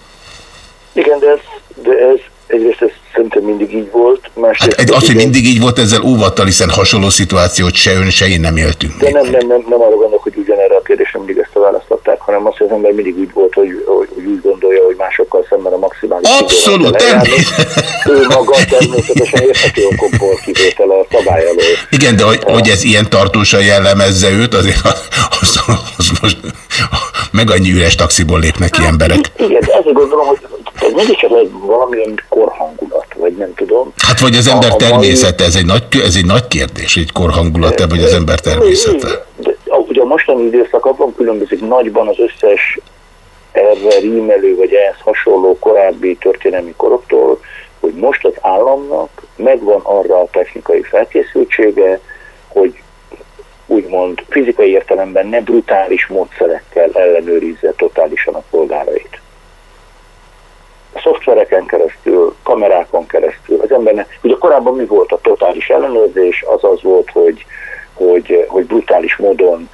Speaker 14: Igen, de ez, de ez egyrészt ez szerintem mindig így volt.
Speaker 3: Hát egy, az, hogy mindig így volt, ezzel óvattal, hiszen hasonló szituációt se ön, se én nem éltünk.
Speaker 14: De nem, nem, nem, nem arra gondolok, hogy ugyanerre a kérdésre mindig ezt választották, hanem azt, hogy az ember mindig úgy volt, hogy, hogy, hogy úgy gondolja, hogy másokkal szemben a maximális
Speaker 3: Abszolút.
Speaker 14: Ő maga természetesen érthető okokból kivétel a szabály alól.
Speaker 3: Igen, de hogy, hogy ez ilyen tartósan jellemezze őt, azért az, az, most meg annyi üres taxiból lépnek ki emberek.
Speaker 14: Igen, ezért gondolom, hogy mégiscsak valamilyen korhangulat, vagy nem tudom.
Speaker 3: Hát vagy az ember a, a természete, ez egy, nagy, ez egy nagy kérdés, hogy korhangulat-e, vagy az ember természete.
Speaker 14: A mostani időszak abban különbözik nagyban az összes erre rímelő, vagy ehhez hasonló korábbi történelmi koroktól, hogy most az államnak megvan arra a technikai felkészültsége, hogy úgymond fizikai értelemben ne brutális módszerekkel ellenőrizze totálisan a polgárait. szoftvereken keresztül, kamerákon keresztül. Az embernek, ugye korábban mi volt a totális ellenőrzés, az az volt, hogy, hogy, hogy brutális módon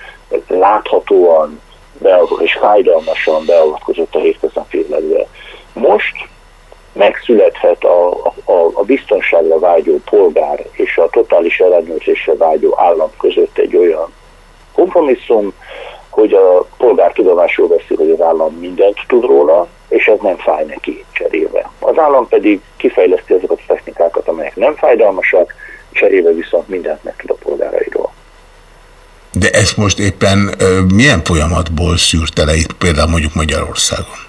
Speaker 14: láthatóan és fájdalmasan beavatkozott a hétköznapi életbe. Most megszülethet a, a, a biztonságra vágyó polgár és a totális ellenőrzésre vágyó állam között egy olyan kompromisszum, hogy a polgár tudomásul veszi, hogy az állam mindent tud róla, és ez nem fáj neki cserébe. Az állam pedig kifejleszti azokat a technikákat, amelyek nem fájdalmasak, cserébe viszont mindent meg tud a polgárairól.
Speaker 3: De ezt most éppen milyen folyamatból szűrte le itt például mondjuk Magyarországon?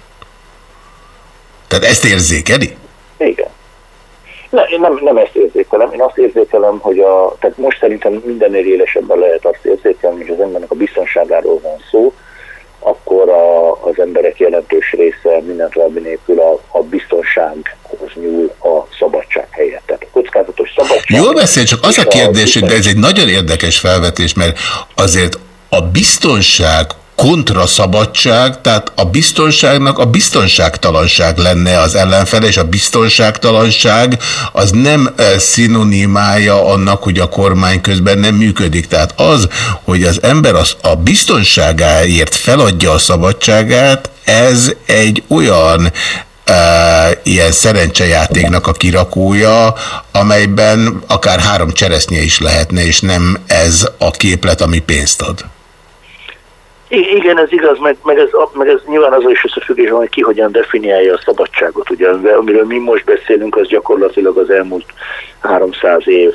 Speaker 3: Tehát ezt érzékeli?
Speaker 14: Igen. Ne, én nem, nem ezt érzékelem, én azt érzékelem, hogy a, tehát most szerintem mindennél élesebben lehet azt érzékelni, hogy az embernek a biztonságáról van szó, akkor a, az emberek jelentős része minden további nélkül a, a biztonsághoz nyúl a szabadság helyett. Tehát a kockázatos szabadság...
Speaker 3: Jól beszél, csak az a kérdés, hogy de ez egy nagyon érdekes felvetés, mert azért a biztonság kontra szabadság, tehát a biztonságnak a biztonságtalanság lenne az ellenfele, és a biztonságtalanság az nem szinonimája annak, hogy a kormány közben nem működik. Tehát az, hogy az ember az a biztonságáért feladja a szabadságát, ez egy olyan Uh, ilyen szerencsejátéknak a kirakója, amelyben akár három cseresznye is lehetne, és nem ez a képlet, ami pénzt ad.
Speaker 14: Igen, ez igaz, meg, meg, ez, meg ez nyilván az is összefüggés hogy ki hogyan definiálja a szabadságot. Ugye, amiről mi most beszélünk, az gyakorlatilag az elmúlt 300 év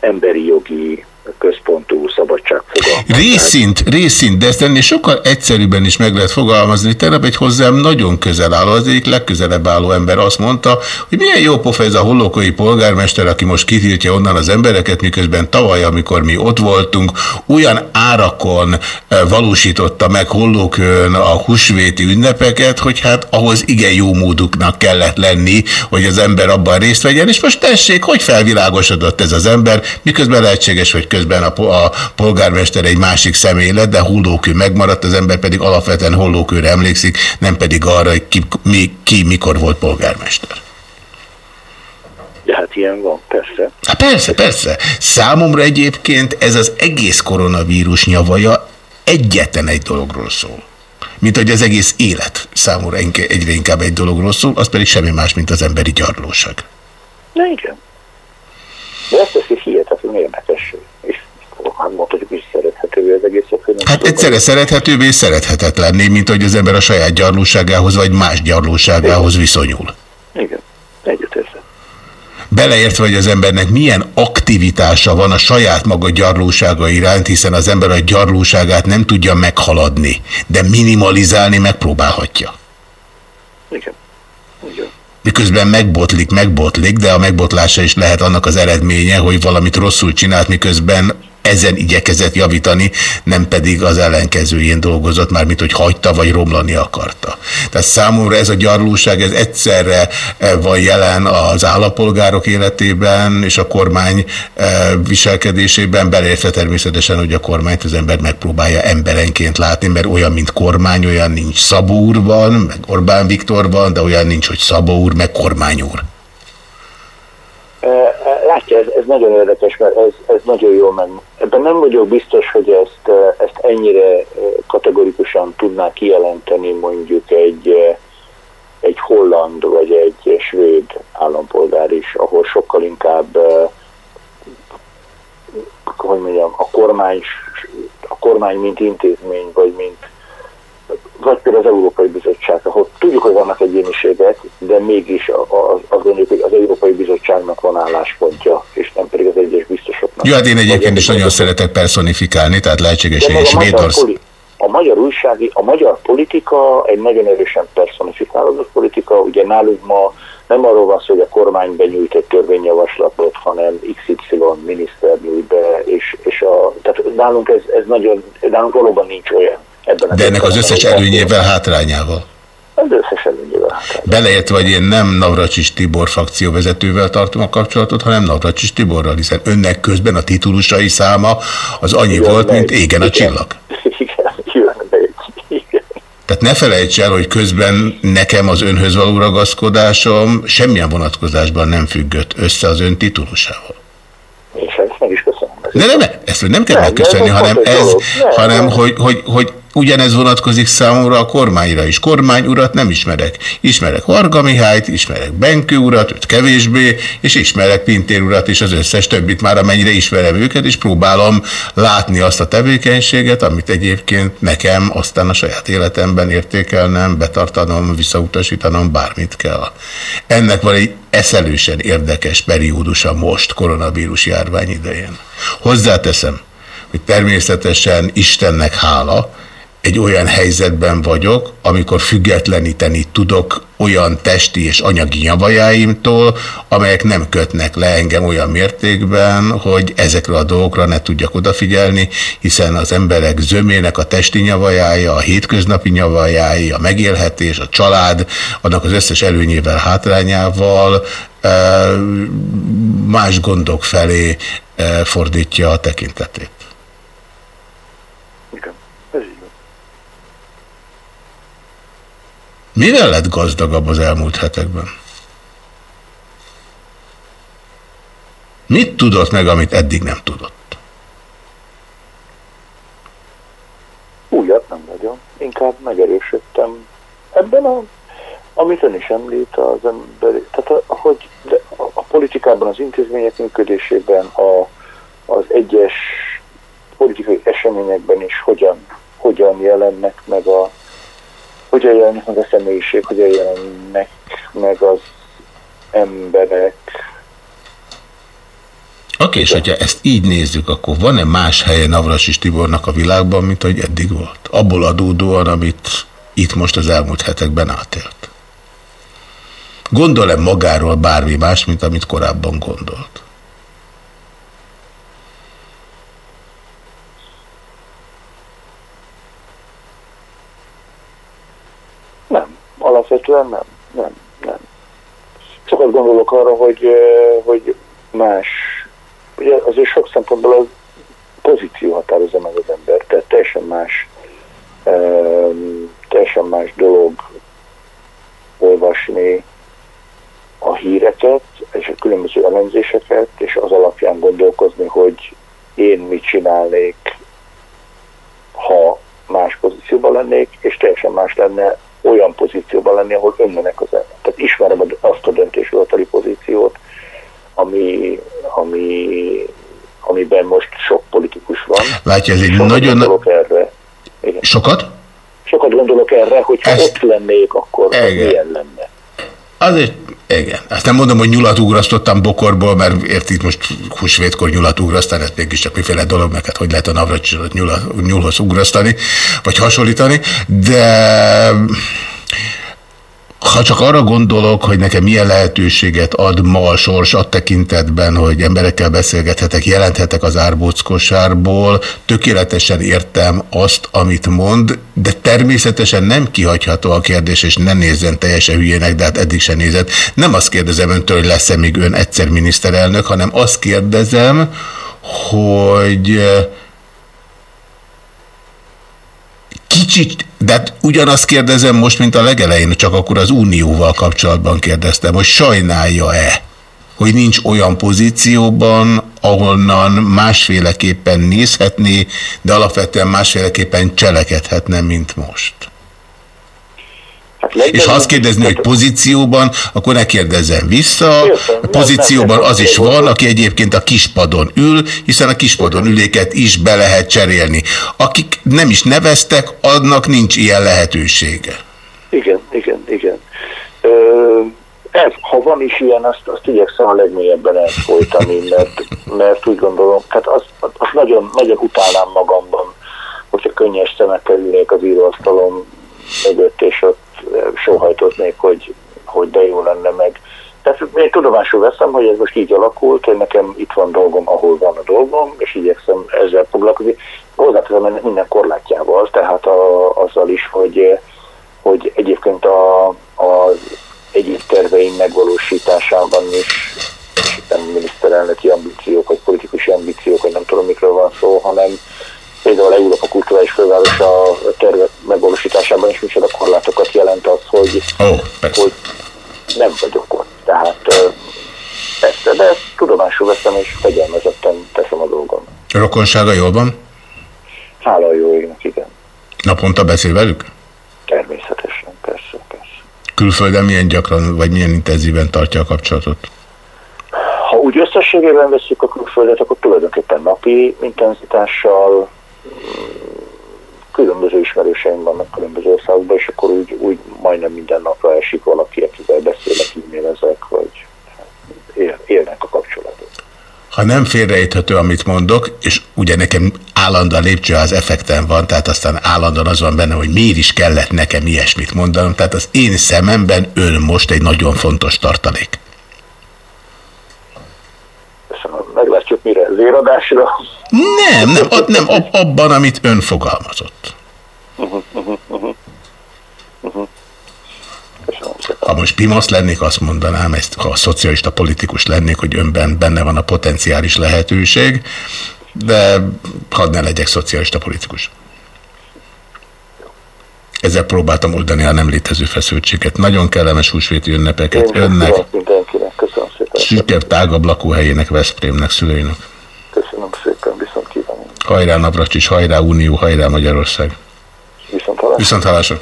Speaker 14: emberi jogi központú szabadságfogalmaz.
Speaker 3: Részint, részint, de ezt ennél sokkal egyszerűbben is meg lehet fogalmazni. Tegnap egy hozzám nagyon közel álló, az egyik legközelebb álló ember azt mondta, hogy milyen jó pofa ez a hollókai polgármester, aki most kitiltja onnan az embereket, miközben tavaly, amikor mi ott voltunk, olyan árakon eh, valósította meg hollókön a húsvéti ünnepeket, hogy hát ahhoz igen jó móduknak kellett lenni, hogy az ember abban részt vegyen, és most tessék, hogy felvilágosodott ez az ember, miközben lehetséges, hogy közben a, a polgármester egy másik személy lett, de hollókő megmaradt, az ember pedig alapvetően hollókőre emlékszik, nem pedig arra, hogy ki, mi, ki mikor volt polgármester.
Speaker 14: De hát ilyen van, persze.
Speaker 3: Hát persze, persze. Számomra egyébként ez az egész koronavírus nyavaja egyetlen egy dologról szól. Mint hogy az egész élet számomra egyre inkább egy dologról szól, az pedig semmi más, mint az emberi gyarlóság.
Speaker 14: Na igen. De ezt teszi hihetetlen érdekes hát mondhatjuk is szerethetővé az egész a
Speaker 3: Hát egyszerre szerethetővé és szerethetetlenné, mint hogy az ember a saját gyarlóságához vagy más gyarlóságához viszonyul.
Speaker 14: Igen, egyetértek.
Speaker 3: Beleértve, hogy az embernek milyen aktivitása van a saját maga gyarlósága iránt, hiszen az ember a gyarlóságát nem tudja meghaladni, de minimalizálni megpróbálhatja.
Speaker 14: Igen. Igen
Speaker 3: miközben megbotlik, megbotlik, de a megbotlása is lehet annak az eredménye, hogy valamit rosszul csinált, miközben ezen igyekezett javítani, nem pedig az ellenkezőjén dolgozott, már mint hogy hagyta, vagy romlani akarta. Tehát számomra ez a gyarlóság, ez egyszerre eh, van jelen az állampolgárok életében, és a kormány eh, viselkedésében, beleértve természetesen, hogy a kormányt az ember megpróbálja emberenként látni, mert olyan, mint kormány, olyan nincs Szabó úr van, meg Orbán Viktor van, de olyan nincs, hogy Szabó úr, meg kormány úr.
Speaker 14: Látja, ez, ez nagyon érdekes, mert ez, ez nagyon jó meg. Ebben nem vagyok biztos, hogy ezt, ezt ennyire kategorikusan tudná kijelenteni mondjuk egy, egy holland vagy egy svéd állampolgár is, ahol sokkal inkább hogy mondjam, a kormány, a kormány mint intézmény, vagy mint vagy például az Európai Bizottság, ahol tudjuk, hogy vannak egyéniségek, de mégis azt gondoljuk, hogy az Európai Bizottságnak van álláspontja, és nem pedig az egyes biztosoknak.
Speaker 3: Jó, hát én egyébként is nagyon szeretek personifikálni, tehát lehetséges, hogy
Speaker 14: Svédország. A magyar újsági, a magyar politika egy nagyon erősen personifikálódott politika, ugye nálunk ma nem arról van szó, hogy a kormány benyújt egy törvényjavaslatot, hanem XY miniszter nyújt be, és, és a, tehát nálunk ez, ez nagyon, nálunk valóban nincs olyan
Speaker 3: Ebben De ennek az összes előnyével, hátrányával?
Speaker 14: Az összes előnyével, hátrányával.
Speaker 3: Beleértve, hogy én nem Navracsis Tibor frakcióvezetővel tartom a kapcsolatot, hanem Navracsis Tiborral, hiszen önnek közben a titulusai száma az annyi Igen, volt, mint égen a csillag.
Speaker 14: Igen, jön be, igen.
Speaker 3: Tehát ne felejts el, hogy közben nekem az önhöz való ragaszkodásom semmilyen vonatkozásban nem függött össze az ön titulusával.
Speaker 14: És ezt meg is köszönöm.
Speaker 3: Ne, nem, nem, ezt nem kell megköszönni, hanem, ez, hanem hogy, hogy, hogy ugyanez vonatkozik számomra a kormányra is. Kormány urat nem ismerek. Ismerek Varga Mihályt, ismerek Benkő urat, őt kevésbé, és ismerek Pintér urat és az összes többit már, amennyire ismerem őket, és próbálom látni azt a tevékenységet, amit egyébként nekem aztán a saját életemben értékelnem, betartanom, visszautasítanom, bármit kell. Ennek van egy eszelősen érdekes periódusa most koronavírus járvány idején. Hozzáteszem, hogy természetesen Istennek hála, egy olyan helyzetben vagyok, amikor függetleníteni tudok olyan testi és anyagi nyavajáimtól, amelyek nem kötnek le engem olyan mértékben, hogy ezekre a dolgokra ne tudjak odafigyelni, hiszen az emberek zömének a testi nyavajája, a hétköznapi nyavajái, a megélhetés, a család, annak az összes előnyével, hátrányával más gondok felé fordítja a tekintetét. Mivel lett gazdagabb az elmúlt hetekben? Mit tudott meg, amit eddig nem tudott?
Speaker 14: Újat nem nagyon. Inkább megerősödtem ebben a amit ön is említ, az ember, tehát a, hogy a, a politikában, az intézmények működésében, a, az egyes politikai eseményekben is hogyan, hogyan jelennek meg a, hogyan jelenik meg a személyiség, hogyan jelennek meg az emberek.
Speaker 3: Oké, okay, és hogyha ezt így nézzük, akkor van-e más helye Navrasis Tibornak a világban, mint ahogy eddig volt? Abból adódóan, amit itt most az elmúlt hetekben átélt. Gondol-e magáról bármi más, mint amit korábban gondolt?
Speaker 14: Nem, alapvetően nem, nem, nem. Sokat gondolok arra, hogy, hogy más, ugye azért sok szempontból az pozíció határozza meg az ember, tehát teljesen más, teljesen más dolog olvasni a híreket és a különböző elemzéseket, és az alapján gondolkozni, hogy én mit csinálnék, ha más pozícióban lennék, és teljesen más lenne olyan pozícióban lenni, ahol önnek az ember. Tehát ismerem azt a döntéshozatali pozíciót, ami, ami, amiben most sok politikus van.
Speaker 3: Látja, ez egy
Speaker 14: Sokat
Speaker 3: nagyon...
Speaker 14: Gondolok erre. Igen.
Speaker 3: Sokat?
Speaker 14: Sokat gondolok erre, hogy ha
Speaker 3: Ezt...
Speaker 14: ott lennék, akkor milyen lenne.
Speaker 3: Azért, igen. Azt nem mondom, hogy nyulat ugrasztottam bokorból, mert ért itt most húsvétkor nyulat ugrasztani, ez mégiscsak miféle dolog, meg hát hogy lehet a navracsirat nyulhoz ugrasztani, vagy hasonlítani, de ha csak arra gondolok, hogy nekem milyen lehetőséget ad ma a sors a tekintetben, hogy emberekkel beszélgethetek, jelenthetek az árbóckosárból, tökéletesen értem azt, amit mond, de természetesen nem kihagyható a kérdés, és ne nézzen teljesen hülyének, de hát eddig se nézett. Nem azt kérdezem öntől, hogy lesz-e még ön egyszer miniszterelnök, hanem azt kérdezem, hogy kicsit, de hát ugyanazt kérdezem most, mint a legelején, csak akkor az unióval kapcsolatban kérdeztem, hogy sajnálja-e, hogy nincs olyan pozícióban, ahonnan másféleképpen nézhetné, de alapvetően másféleképpen cselekedhetne, mint most. Hát és ha azt kérdezni, hogy pozícióban, akkor ne kérdezzen vissza. A pozícióban az is van, aki egyébként a kispadon ül, hiszen a kispadon üléket is be lehet cserélni. Akik nem is neveztek, annak nincs ilyen lehetősége.
Speaker 14: Igen, igen, igen. Ö, ez, ha van is ilyen, azt, azt igyekszem a legmélyebben elfolytani, mert, mert úgy gondolom, tehát azt, azt nagyon, nagyon utálnám magamban, hogyha könnyes szemekkel ülnék az íróasztalon mögött, és ott sóhajtoznék, hogy, hogy de jó lenne meg. Tehát én tudomásul veszem, hogy ez most így alakult, hogy nekem itt van dolgom, ahol van a dolgom, és igyekszem ezzel foglalkozni. Hozzáteszem ennek minden korlátjával, tehát a, azzal is, hogy, hogy egyébként a, a egyik terveim megvalósításában is, nem miniszterelnöki ambíciók, vagy politikusi ambíciók, vagy nem tudom mikről van szó, hanem például Európa kulturális fővárosa terve megvalósításában is micsoda korlátokat jelent az, hogy,
Speaker 3: oh,
Speaker 14: hogy nem vagyok ott. Tehát persze, de ezt tudomásul veszem és fegyelmezetten teszem a dolgom.
Speaker 3: Rokonsága jól van?
Speaker 14: Hála a jó égnek, igen.
Speaker 3: Naponta beszél velük?
Speaker 14: Természetesen, persze, persze.
Speaker 3: Külföldön milyen gyakran, vagy milyen intenzíven tartja a kapcsolatot?
Speaker 14: Ha úgy összességében veszük a külföldet, akkor tulajdonképpen napi intenzitással különböző ismerőseim vannak különböző országokban, és akkor úgy, úgy majdnem minden napra esik valaki, akivel beszélek, e-mailezek, vagy él, élnek a kapcsolatot.
Speaker 3: Ha nem félreérthető, amit mondok, és ugye nekem állandóan lépcsőház effekten van, tehát aztán állandóan az van benne, hogy miért is kellett nekem ilyesmit mondanom, tehát az én szememben ön most egy nagyon fontos tartalék.
Speaker 14: Meglátjuk mire az éradásra.
Speaker 3: Nem, nem, ab, nem ab, abban, amit ön fogalmazott.
Speaker 14: Uh-huh, uh-huh, uh-huh. Uh-huh. Köszönöm szépen.
Speaker 3: Ha most pimasz lennék, azt mondanám, ezt, ha szocialista politikus lennék, hogy önben benne van a potenciális lehetőség, de hadd ne legyek szocialista politikus. Ezzel próbáltam oldani a nem létező feszültséget. Nagyon kellemes húsvéti ünnepeket
Speaker 14: Én
Speaker 3: önnek,
Speaker 14: kívánok
Speaker 3: sikert tágabb lakóhelyének, Veszprémnek, szüleinek.
Speaker 14: Köszönöm szépen, viszont kívánom.
Speaker 3: Hajrá Navracsics, hajrá Unió, hajrá Magyarország.
Speaker 14: Viszont hallásra.
Speaker 3: Viszont hallásra.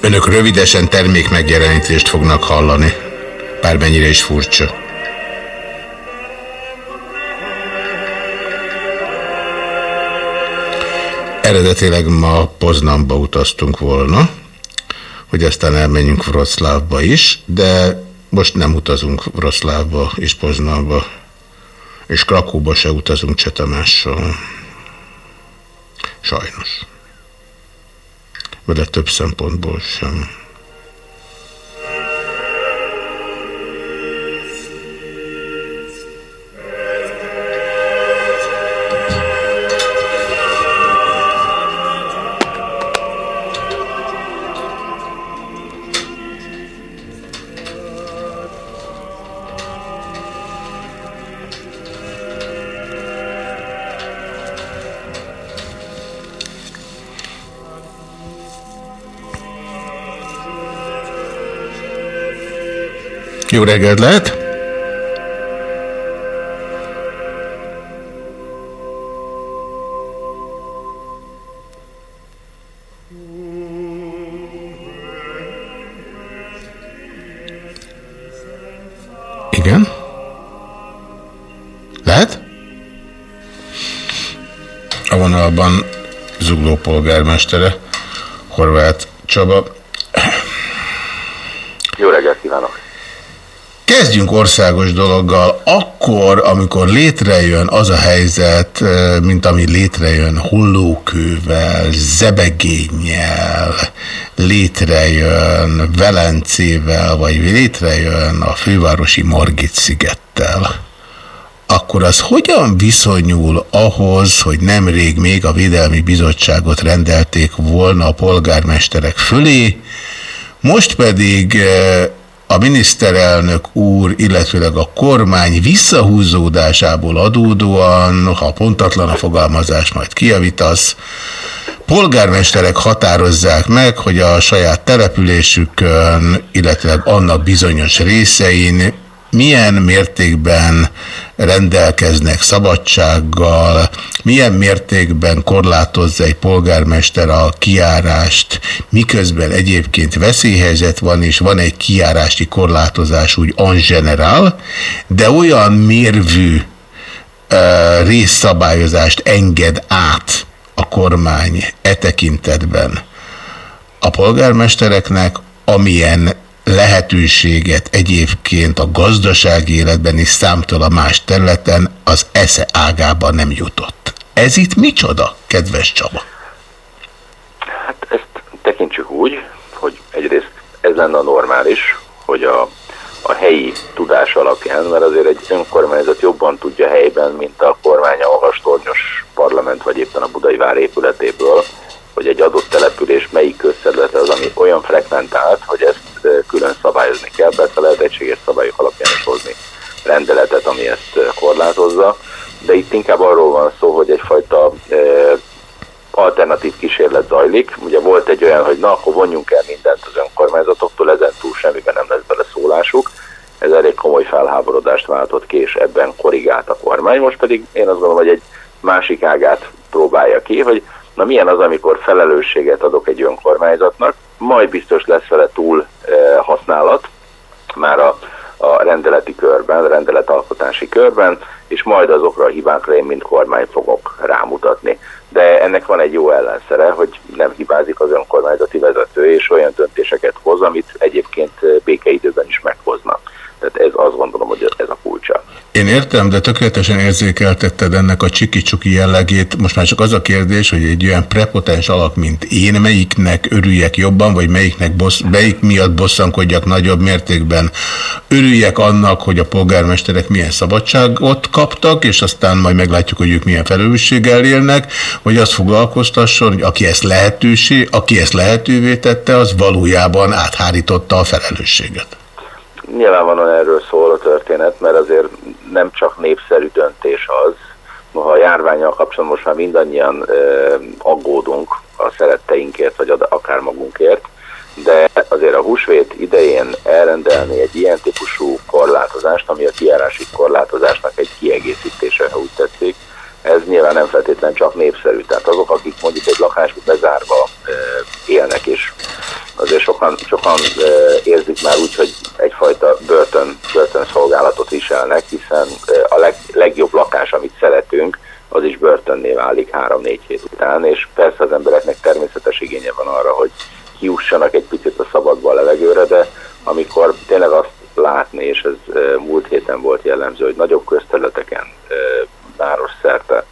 Speaker 3: Önök rövidesen termékmegjelenítést fognak hallani. Bármennyire is furcsa. Eredetileg ma Poznanba utaztunk volna, hogy aztán elmenjünk Wroclawba is, de most nem utazunk Wroclawba és Poznanba, és Krakóba se utazunk Csetamással. Sajnos. Vele több szempontból sem. Jó reggelt lehet! Igen? Lehet? A vonalban Zugló polgármestere, Horváth Csaba.
Speaker 15: Jó reggelt kívánok!
Speaker 3: Kezdjünk országos dologgal. Akkor, amikor létrejön az a helyzet, mint ami létrejön hollókővel, zebegénnyel, létrejön Velencével, vagy létrejön a fővárosi Margit szigettel, akkor az hogyan viszonyul ahhoz, hogy nemrég még a Védelmi Bizottságot rendelték volna a polgármesterek fölé, most pedig a miniszterelnök úr, illetőleg a kormány visszahúzódásából adódóan, ha pontatlan a fogalmazás, majd kiavítasz, polgármesterek határozzák meg, hogy a saját településükön, illetve annak bizonyos részein milyen mértékben rendelkeznek szabadsággal, milyen mértékben korlátozza egy polgármester a kiárást, miközben egyébként veszélyhelyzet van, és van egy kiárási korlátozás úgy en general, de olyan mérvű uh, részszabályozást enged át a kormány e tekintetben a polgármestereknek, amilyen lehetőséget egyébként a gazdasági életben és számtalan más területen az esze ágában nem jutott. Ez itt micsoda, kedves Csaba?
Speaker 15: Hát ezt tekintsük úgy, hogy egyrészt ez lenne a normális, hogy a, a helyi tudás alapján, mert azért egy önkormányzat jobban tudja helyben, mint a kormány a magas tornyos parlament, vagy éppen a budai vár épületéből, hogy egy adott település melyik közterület az, ami olyan frekventált, hogy ezt külön szabályozni kell, persze lehet egységes szabályok alapján is hozni rendeletet, ami ezt korlátozza, de itt inkább arról van szó, hogy egyfajta alternatív kísérlet zajlik. Ugye volt egy olyan, hogy na, akkor vonjunk el mindent az önkormányzatoktól, ezen túl semmiben nem lesz bele szólásuk. Ez elég komoly felháborodást váltott ki, és ebben korrigált a kormány. Most pedig én azt gondolom, hogy egy másik ágát próbálja ki, hogy na milyen az, amikor felelősséget adok egy önkormányzatnak, majd biztos lesz vele túl e, használat, már a, a rendeleti körben, a rendeletalkotási körben, és majd azokra a hibákra én, mint kormány fogok rámutatni. De ennek van egy jó ellenszere, hogy nem hibázik az önkormányzati vezető, és olyan döntéseket hoz, amit egyébként békeidőben is meghoznak. Tehát ez azt gondolom, hogy ez a kulcsa.
Speaker 3: Én értem, de tökéletesen érzékeltetted ennek a csiki-csuki jellegét. Most már csak az a kérdés, hogy egy olyan prepotens alak, mint én, melyiknek örüljek jobban, vagy melyiknek bossz, melyik miatt bosszankodjak nagyobb mértékben. Örüljek annak, hogy a polgármesterek milyen szabadságot kaptak, és aztán majd meglátjuk, hogy ők milyen felelősséggel élnek, vagy azt foglalkoztasson, hogy aki ezt lehetőség, aki ezt lehetővé tette, az valójában áthárította a felelősséget.
Speaker 15: Nyilvánvalóan erről szól a történet, mert azért nem csak népszerű döntés az, noha a járványjal kapcsolatban most már mindannyian e, aggódunk a szeretteinkért, vagy akár magunkért, de azért a húsvét idején elrendelni egy ilyen típusú korlátozást, ami a kiárási korlátozásnak egy kiegészítése, ha úgy tetszik, ez nyilván nem feltétlenül csak népszerű. Tehát azok, akik mondjuk egy lakásba bezárva élnek, és azért sokan, sokan érzik már úgy, hogy egyfajta börtön, börtön szolgálatot viselnek, hiszen a leg, legjobb lakás, amit szeretünk, az is börtönné válik három-négy hét után, és persze az embereknek természetes igénye van arra, hogy kiussanak egy picit a szabadba a levegőre, de amikor tényleg azt látni, és ez múlt héten volt jellemző, hogy nagyobb közterületeken város szerte.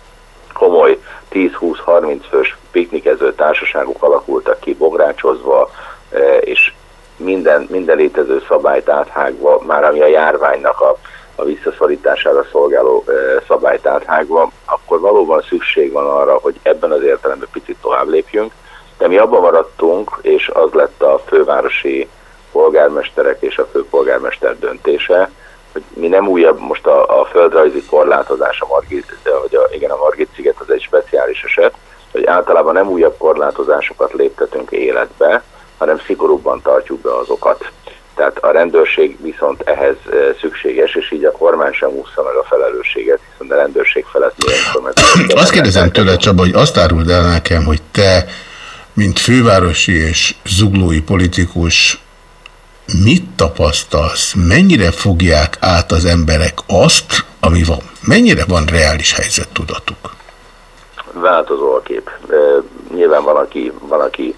Speaker 15: Komoly 10-20-30 fős piknikező társaságok alakultak ki, bográcsozva, e, és minden, minden létező szabályt áthágva, már ami a járványnak a, a visszaszorítására szolgáló e, szabályt áthágva, akkor valóban szükség van arra, hogy ebben az értelemben picit tovább lépjünk, de mi abban maradtunk, és az lett a fővárosi polgármesterek és a főpolgármester döntése, hogy mi nem újabb, most a, a földrajzi korlátozás, a Margit, hogy a, igen, a Margit sziget az egy speciális eset, hogy általában nem újabb korlátozásokat léptetünk életbe, hanem szigorúbban tartjuk be azokat. Tehát a rendőrség viszont ehhez e, szükséges, és így a kormány sem úszta meg a felelősséget, hiszen a rendőrség felett milyen
Speaker 3: Azt kérdezem tőle, Csaba, hogy azt áruld el nekem, hogy te, mint fővárosi és zuglói politikus mit tapasztalsz, mennyire fogják át az emberek azt, ami van? Mennyire van reális helyzet tudatuk?
Speaker 15: Változó a kép. Nyilván van, aki, van, aki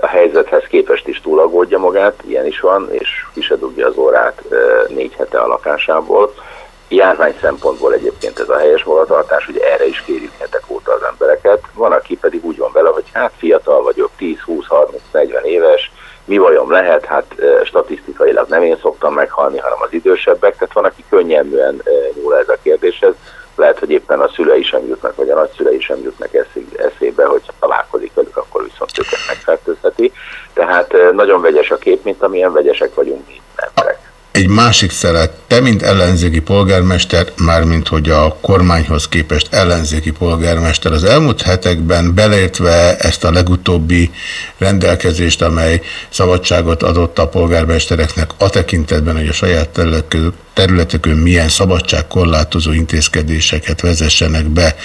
Speaker 15: a helyzethez képest is túlagódja magát, ilyen is van, és kisedugja az órát négy hete a lakásából. Járvány szempontból egyébként ez a helyes magatartás, hogy erre is kérjük hetek óta az embereket. Van, aki pedig úgy van vele, hogy hát fiatal vagyok, 10, 20, 30, 40 éves, mi bajom lehet? Hát statisztikailag nem én szoktam meghalni, hanem az idősebbek, tehát van, aki könnyelműen nyúl ez a kérdéshez. Lehet, hogy éppen a szülei sem jutnak, vagy a nagyszülei sem jutnak eszébe, hogy találkozik velük, akkor viszont őket megfertőzheti. Tehát nagyon vegyes a kép, mint amilyen vegyesek vagyunk mi emberek.
Speaker 3: Egy másik szeret, te, mint ellenzéki polgármester, mármint hogy a kormányhoz képest ellenzéki polgármester, az elmúlt hetekben beleértve ezt a legutóbbi rendelkezést, amely szabadságot adott a polgármestereknek a tekintetben, hogy a saját területükön milyen szabadságkorlátozó intézkedéseket vezessenek be,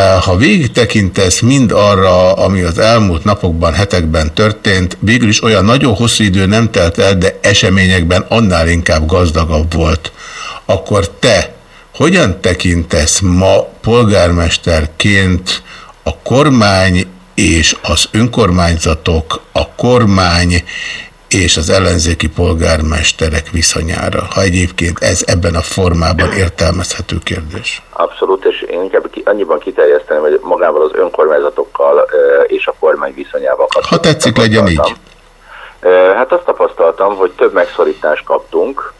Speaker 3: ha végig tekintesz mind arra, ami az elmúlt napokban, hetekben történt, végül is olyan nagyon hosszú idő nem telt el, de eseményekben annál inkább gazdagabb volt, akkor te hogyan tekintesz ma polgármesterként a kormány és az önkormányzatok, a kormány és az ellenzéki polgármesterek viszonyára, ha egyébként ez ebben a formában értelmezhető kérdés.
Speaker 15: Abszolút, és én inkább annyiban kiterjeszteném, hogy magával az önkormányzatokkal és a kormány viszonyával
Speaker 3: Ha tetszik, legyen így.
Speaker 15: Hát azt tapasztaltam, hogy több megszorítást kaptunk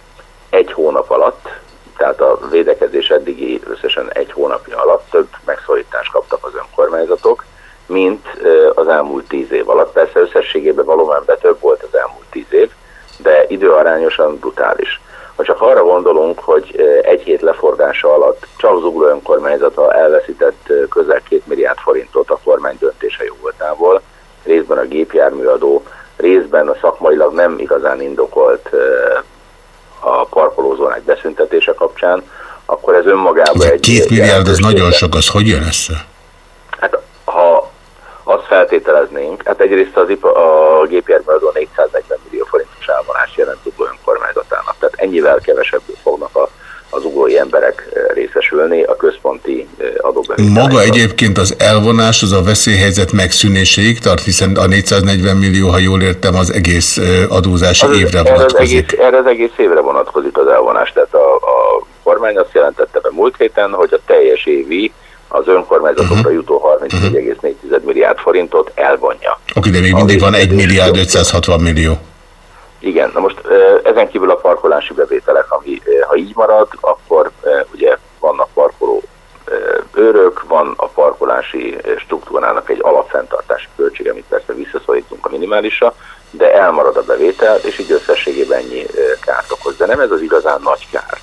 Speaker 15: egy hónap alatt, tehát a védekezés eddigi összesen egy hónapja alatt több megszorítást kaptak az önkormányzatok, mint az elmúlt tíz év alatt. Persze összességében valóban be több volt az elmúlt tíz év, de időarányosan brutális. Ha csak arra gondolunk, hogy egy hét leforgása alatt csak Zugló önkormányzata elveszített közel két milliárd forintot a kormány döntése jó voltából, részben a gépjárműadó, részben a szakmailag nem igazán indokolt a parkolózónák beszüntetése kapcsán, akkor ez önmagában egy...
Speaker 3: Két milliárd, ez nagyon sok, az hogy jön össze?
Speaker 15: Hát ha azt feltételeznénk, hát egyrészt az IPA, a gépjárműadó 440 millió forintos elvonást jelent Zugló önkormányzatának, tehát ennyivel kevesebből fognak a, az uglói emberek eh, részesülni a központi eh, adóbevételekből.
Speaker 3: Maga egyébként az elvonás az a veszélyhelyzet megszűnéséig tart, hiszen a 440 millió, ha jól értem, az egész ö, adózási
Speaker 15: Az-
Speaker 3: évre
Speaker 15: erre az,
Speaker 3: vonatkozik.
Speaker 15: egész, erre az egész évre vonatkozik az elvonás. Tehát a, a kormány azt jelentette be múlt héten, hogy a teljes évi az önkormányzatokra
Speaker 3: Mhm.
Speaker 15: jutó 34,4 milliárd forintot elvonja.
Speaker 3: Oké, de még mindig van 1 milliárd 560 millió.
Speaker 15: Igen, na most ezen kívül a parkolási bevételek, ami ha így marad, akkor ugye vannak parkoló őrök, van a parkolási struktúrának egy alapfenntartási költsége, amit persze visszaszorítunk a minimálisra, de elmarad a bevétel, és így összességében ennyi kárt okoz. De nem ez az igazán nagy kár,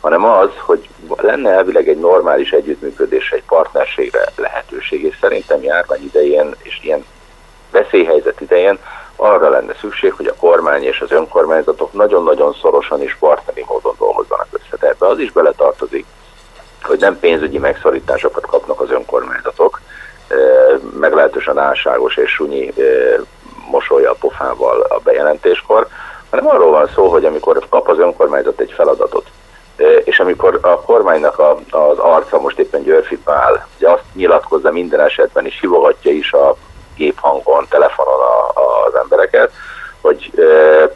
Speaker 15: hanem az, hogy lenne elvileg egy normális együttműködés, egy partnerségre lehetőség, és szerintem járvány idején és ilyen veszélyhelyzet idején arra lenne szükség, hogy a kormány és az önkormányzatok nagyon-nagyon szorosan és partneri módon dolgozzanak össze. De ebbe az is beletartozik, hogy nem pénzügyi megszorításokat kapnak az önkormányzatok, eh, meglehetősen álságos és sunyi mosolya a pofával a bejelentéskor, hanem arról van szó, hogy amikor kap az önkormányzat egy feladatot, és amikor a kormánynak a, az arca most éppen Györfi Pál, ugye azt nyilatkozza minden esetben, és hívogatja is a géphangon, telefonon a, az embereket, hogy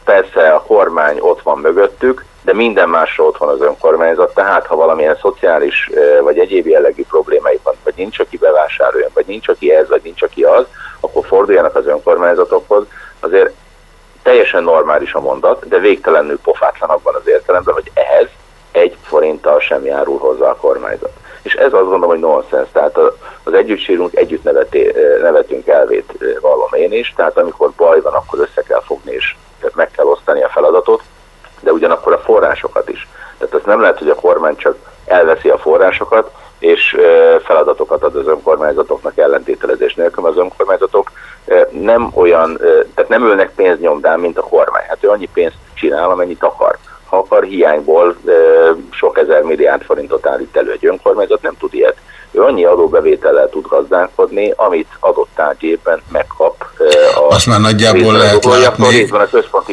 Speaker 15: persze a kormány ott van mögöttük, de minden másra ott van az önkormányzat, tehát ha valamilyen szociális vagy egyéb jellegű problémáik van, vagy nincs, aki bevásároljon, vagy nincs, aki ez, vagy nincs, aki az, akkor forduljanak az önkormányzatokhoz. Azért teljesen normális a mondat, de végtelenül pofátlan abban az értelemben, hogy ehhez egy forinttal sem járul hozzá a kormányzat. És ez azt gondolom, hogy nonsens. Tehát az együtt sírunk, együtt neveté, nevetünk elvét vallom én is. Tehát amikor baj van, akkor össze kell fogni és meg kell osztani a feladatot, de ugyanakkor a forrásokat is. Tehát az nem lehet, hogy a kormány csak elveszi a forrásokat, és feladatokat ad az önkormányzatoknak ellentételezés nélkül, mert az önkormányzatok nem olyan, eh, tehát nem ülnek pénznyomdán, mint a kormány. Hát ő annyi pénzt csinál, amennyit akar. Ha akar hiányból sok ezer milliárd forintot állít elő egy önkormányzat, nem tud ilyet. Ő annyi adóbevétellel tud gazdálkodni, amit adott tárgyében megkap a
Speaker 3: Azt már nagyjából lehet látni.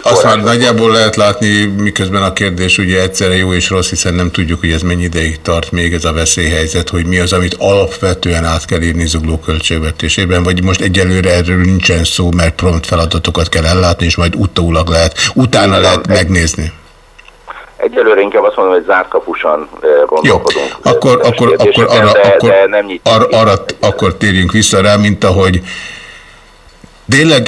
Speaker 3: Azt már nagyjából lehet látni, miközben a kérdés ugye egyszerre jó és rossz, hiszen nem tudjuk, hogy ez mennyi ideig tart még ez a veszélyhelyzet, hogy mi az, amit alapvetően át kell írni zugló költségvetésében, vagy most egyelőre erről nincsen szó, mert prompt feladatokat kell ellátni, és majd utólag lehet, utána lehet megnézni.
Speaker 15: Egyelőre inkább azt mondom, hogy zárt kapusan eh, gondolkodunk. eh,
Speaker 3: Akkor, akkor, akkor, arra,
Speaker 15: de,
Speaker 3: akkor,
Speaker 15: de nem
Speaker 3: arra, arra, akkor térjünk vissza rá, mint ahogy tényleg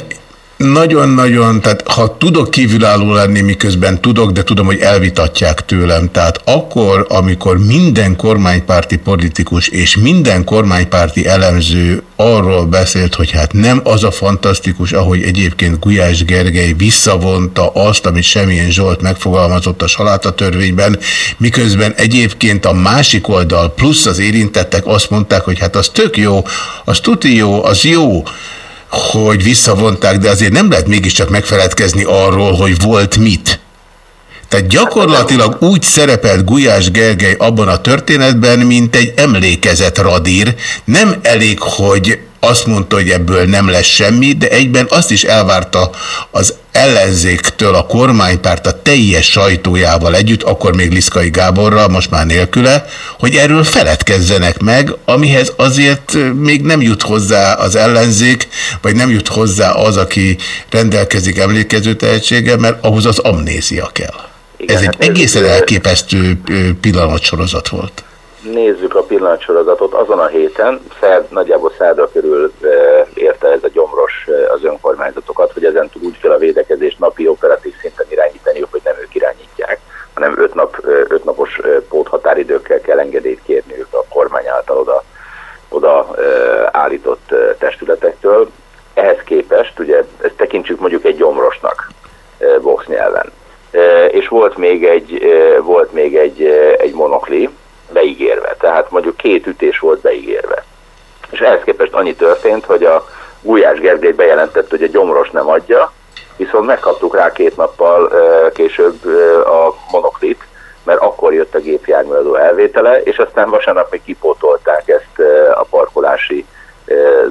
Speaker 3: nagyon-nagyon, tehát ha tudok kívülálló lenni, miközben tudok, de tudom, hogy elvitatják tőlem. Tehát akkor, amikor minden kormánypárti politikus és minden kormánypárti elemző arról beszélt, hogy hát nem az a fantasztikus, ahogy egyébként Gulyás Gergely visszavonta azt, amit semmilyen Zsolt megfogalmazott a salátatörvényben, miközben egyébként a másik oldal plusz az érintettek azt mondták, hogy hát az tök jó, az tuti jó, az jó, hogy visszavonták, de azért nem lehet mégiscsak megfeledkezni arról, hogy volt mit. Tehát gyakorlatilag úgy szerepelt Gulyás Gergely abban a történetben, mint egy emlékezet radír. Nem elég, hogy azt mondta, hogy ebből nem lesz semmi, de egyben azt is elvárta az ellenzéktől a kormánypárt a teljes sajtójával együtt, akkor még Liszkai Gáborral, most már nélküle, hogy erről feledkezzenek meg, amihez azért még nem jut hozzá az ellenzék, vagy nem jut hozzá az, aki rendelkezik emlékező tehetséggel, mert ahhoz az amnézia kell.
Speaker 15: Igen,
Speaker 3: Ez egy
Speaker 15: hát
Speaker 3: egészen elképesztő pillanatsorozat volt
Speaker 15: nézzük a pillanatsorozatot, azon a héten, szerd, nagyjából szerda körül érte ez a gyomros az önkormányzatokat, hogy ezen túl úgy kell a védekezést napi operatív szinten irányítaniuk, hogy nem ők irányítják, hanem öt, nap, öt napos póthatáridőkkel kell engedélyt kérniük a kormány által oda, oda állított testületektől. Ehhez képest, ugye ezt tekintsük mondjuk egy gyomrosnak box nyelven. És volt még egy, volt még egy, egy monokli, állított e, testület két ütés volt beígérve. És ehhez képest annyi történt, hogy a Gulyás Gergely bejelentett, hogy a gyomros nem adja, viszont megkaptuk rá két nappal később a monoklit, mert akkor jött a gépjárműadó elvétele, és aztán vasárnap még kipótolták ezt a parkolási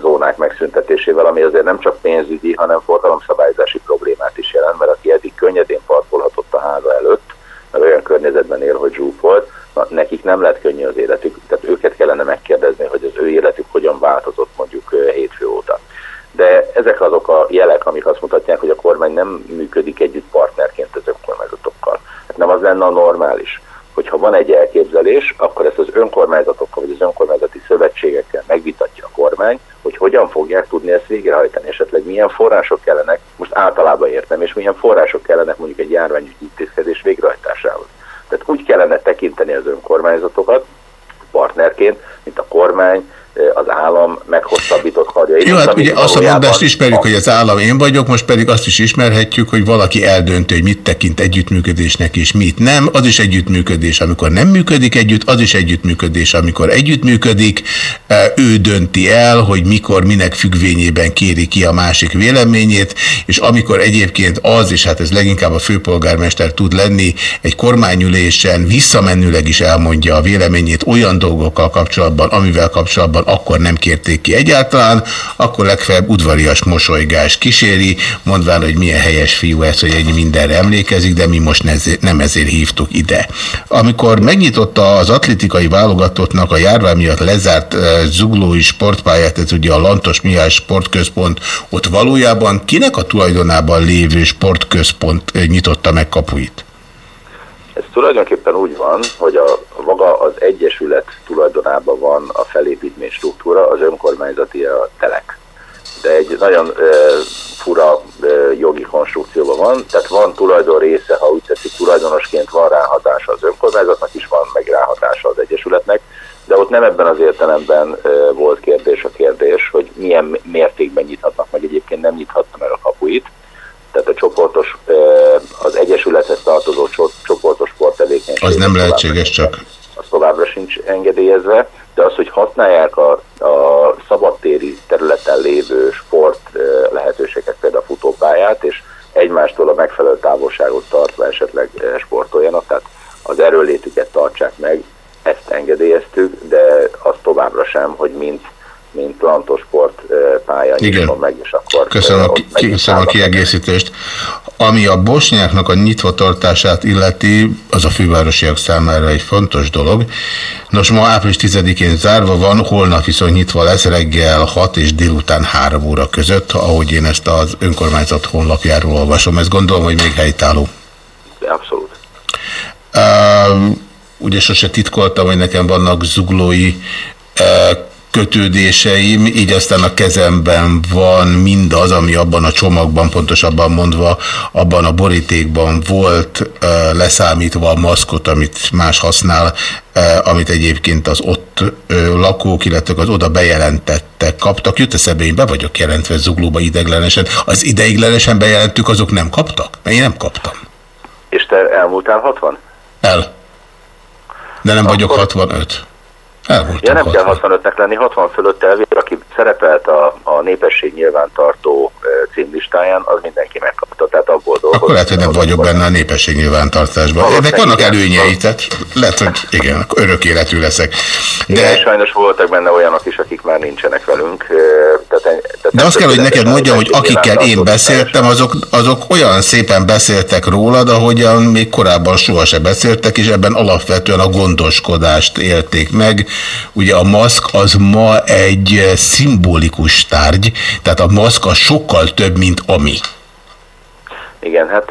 Speaker 15: zónák megszüntetésével, ami azért nem csak pénzügyi, hanem forgalomszabályozási problémát is jelent, mert aki eddig könnyedén parkolhatott a háza előtt, mert olyan környezetben él, hogy zsúfolt, na, nekik nem lett könnyű az életük, tehát őket kellene megkérdezni, hogy az ő életük hogyan változott mondjuk hétfő óta. De ezek azok a jelek, amik azt mutatják, hogy a kormány nem működik együtt partnerként az önkormányzatokkal. Hát nem az lenne a normális, hogyha van egy elképzelés, akkor ezt az önkormányzatokkal vagy az önkormányzati szövetségekkel megvitatja a kormány, hogy hogyan fogják tudni ezt végrehajtani, esetleg milyen források kellenek, most általában értem, és milyen források kellenek mondjuk egy járványügyi intézkedés végrehajtásához. Tehát úgy kellene tekinteni az önkormányzatokat partnerként, mint a kormány, az állam meghosszabbított karjait.
Speaker 3: Jó, hát ugye azt a mondást ismerjük, hogy az állam én vagyok, most pedig azt is ismerhetjük, hogy valaki eldönti, hogy mit tekint együttműködésnek és mit nem. Az is együttműködés, amikor nem működik együtt, az is együttműködés, amikor együttműködik. Ő dönti el, hogy mikor, minek függvényében kéri ki a másik véleményét, és amikor egyébként az, és hát ez leginkább a főpolgármester tud lenni, egy kormányülésen visszamenőleg is elmondja a véleményét olyan dolgokkal kapcsolatban, amivel kapcsolatban akkor nem kérték ki egyáltalán, akkor legfeljebb udvarias mosolygás kíséri, mondván, hogy milyen helyes fiú ez, hogy ennyi mindenre emlékezik, de mi most nem ezért hívtuk ide. Amikor megnyitotta az atlétikai válogatottnak a járvány miatt lezárt zuglói sportpályát, ez ugye a Lantos Mihály Sportközpont, ott valójában kinek a tulajdonában lévő sportközpont nyitotta meg kapuit?
Speaker 15: Ez tulajdonképpen úgy van, hogy a maga az egyesület tulajdonában van a felépítmény struktúra, az önkormányzati a telek. De egy nagyon e, fura e, jogi konstrukcióban van, tehát van tulajdon része, ha úgy tetszik, tulajdonosként van ráhatása az önkormányzatnak is, van meg ráhatása az egyesületnek, de ott nem ebben az értelemben e, volt kérdés a kérdés, hogy milyen mértékben nyithatnak, meg. Egyébként nem nyithatnak meg a kapuit, tehát a csoportos, az egyesülethez tartozó csoportos sporttevékenység.
Speaker 3: Az nem lehetséges csak.
Speaker 15: Az továbbra sincs engedélyezve, de az, hogy használják a, a szabadtéri területen lévő sport lehetőségek, például a futópályát, és egymástól a megfelelő távolságot tartva esetleg sportoljanak, tehát az erőlétüket tartsák meg, ezt engedélyeztük, de az továbbra sem, hogy mint mint Lantos Sport pálya
Speaker 3: Igen.
Speaker 15: meg, és akkor...
Speaker 3: Köszönöm, a, ki, köszönöm a kiegészítést. Ami a bosnyáknak a nyitva tartását illeti, az a fővárosiak számára egy fontos dolog. Nos, ma április 10-én zárva van, holnap viszont nyitva lesz reggel 6 és délután 3 óra között, ahogy én ezt az önkormányzat honlapjáról olvasom. Ezt gondolom, hogy még helytálló.
Speaker 15: Abszolút.
Speaker 3: Uh, ugye sose titkoltam, hogy nekem vannak zuglói uh, kötődéseim, így aztán a kezemben van mindaz, ami abban a csomagban, pontosabban mondva, abban a borítékban volt, leszámítva a maszkot, amit más használ, amit egyébként az ott lakók, illetve az oda bejelentettek, kaptak. Jut eszembe, én be vagyok jelentve zuglóba ideglenesen. Az ideiglenesen bejelentük, azok nem kaptak? Mert én nem kaptam.
Speaker 15: És te elmúltál 60?
Speaker 3: El. De nem Akkor... vagyok 65.
Speaker 15: Ja, nem 60. kell 65-nek lenni, 60 fölött elvér, aki szerepelt a, a népesség nyilvántartó címlistáján, az mindenki megkapta, tehát abból dolgozik.
Speaker 3: Akkor lehet, hogy nem vagyok benne a népesség nyilvántartásban. Ennek vannak előnyei, tehát lehet, hogy igen, örök életű leszek.
Speaker 15: De igen, sajnos voltak benne olyanok is, akik már nincsenek velünk. Tehát,
Speaker 3: tehát De azt kell, hogy neked mondjam, hogy akikkel én beszéltem, azok, azok olyan szépen beszéltek rólad, ahogyan még korábban sohasem beszéltek, és ebben alapvetően a gondoskodást élték meg, Ugye a maszk az ma egy szimbolikus tárgy, tehát a maszk az sokkal több, mint ami.
Speaker 15: Igen, hát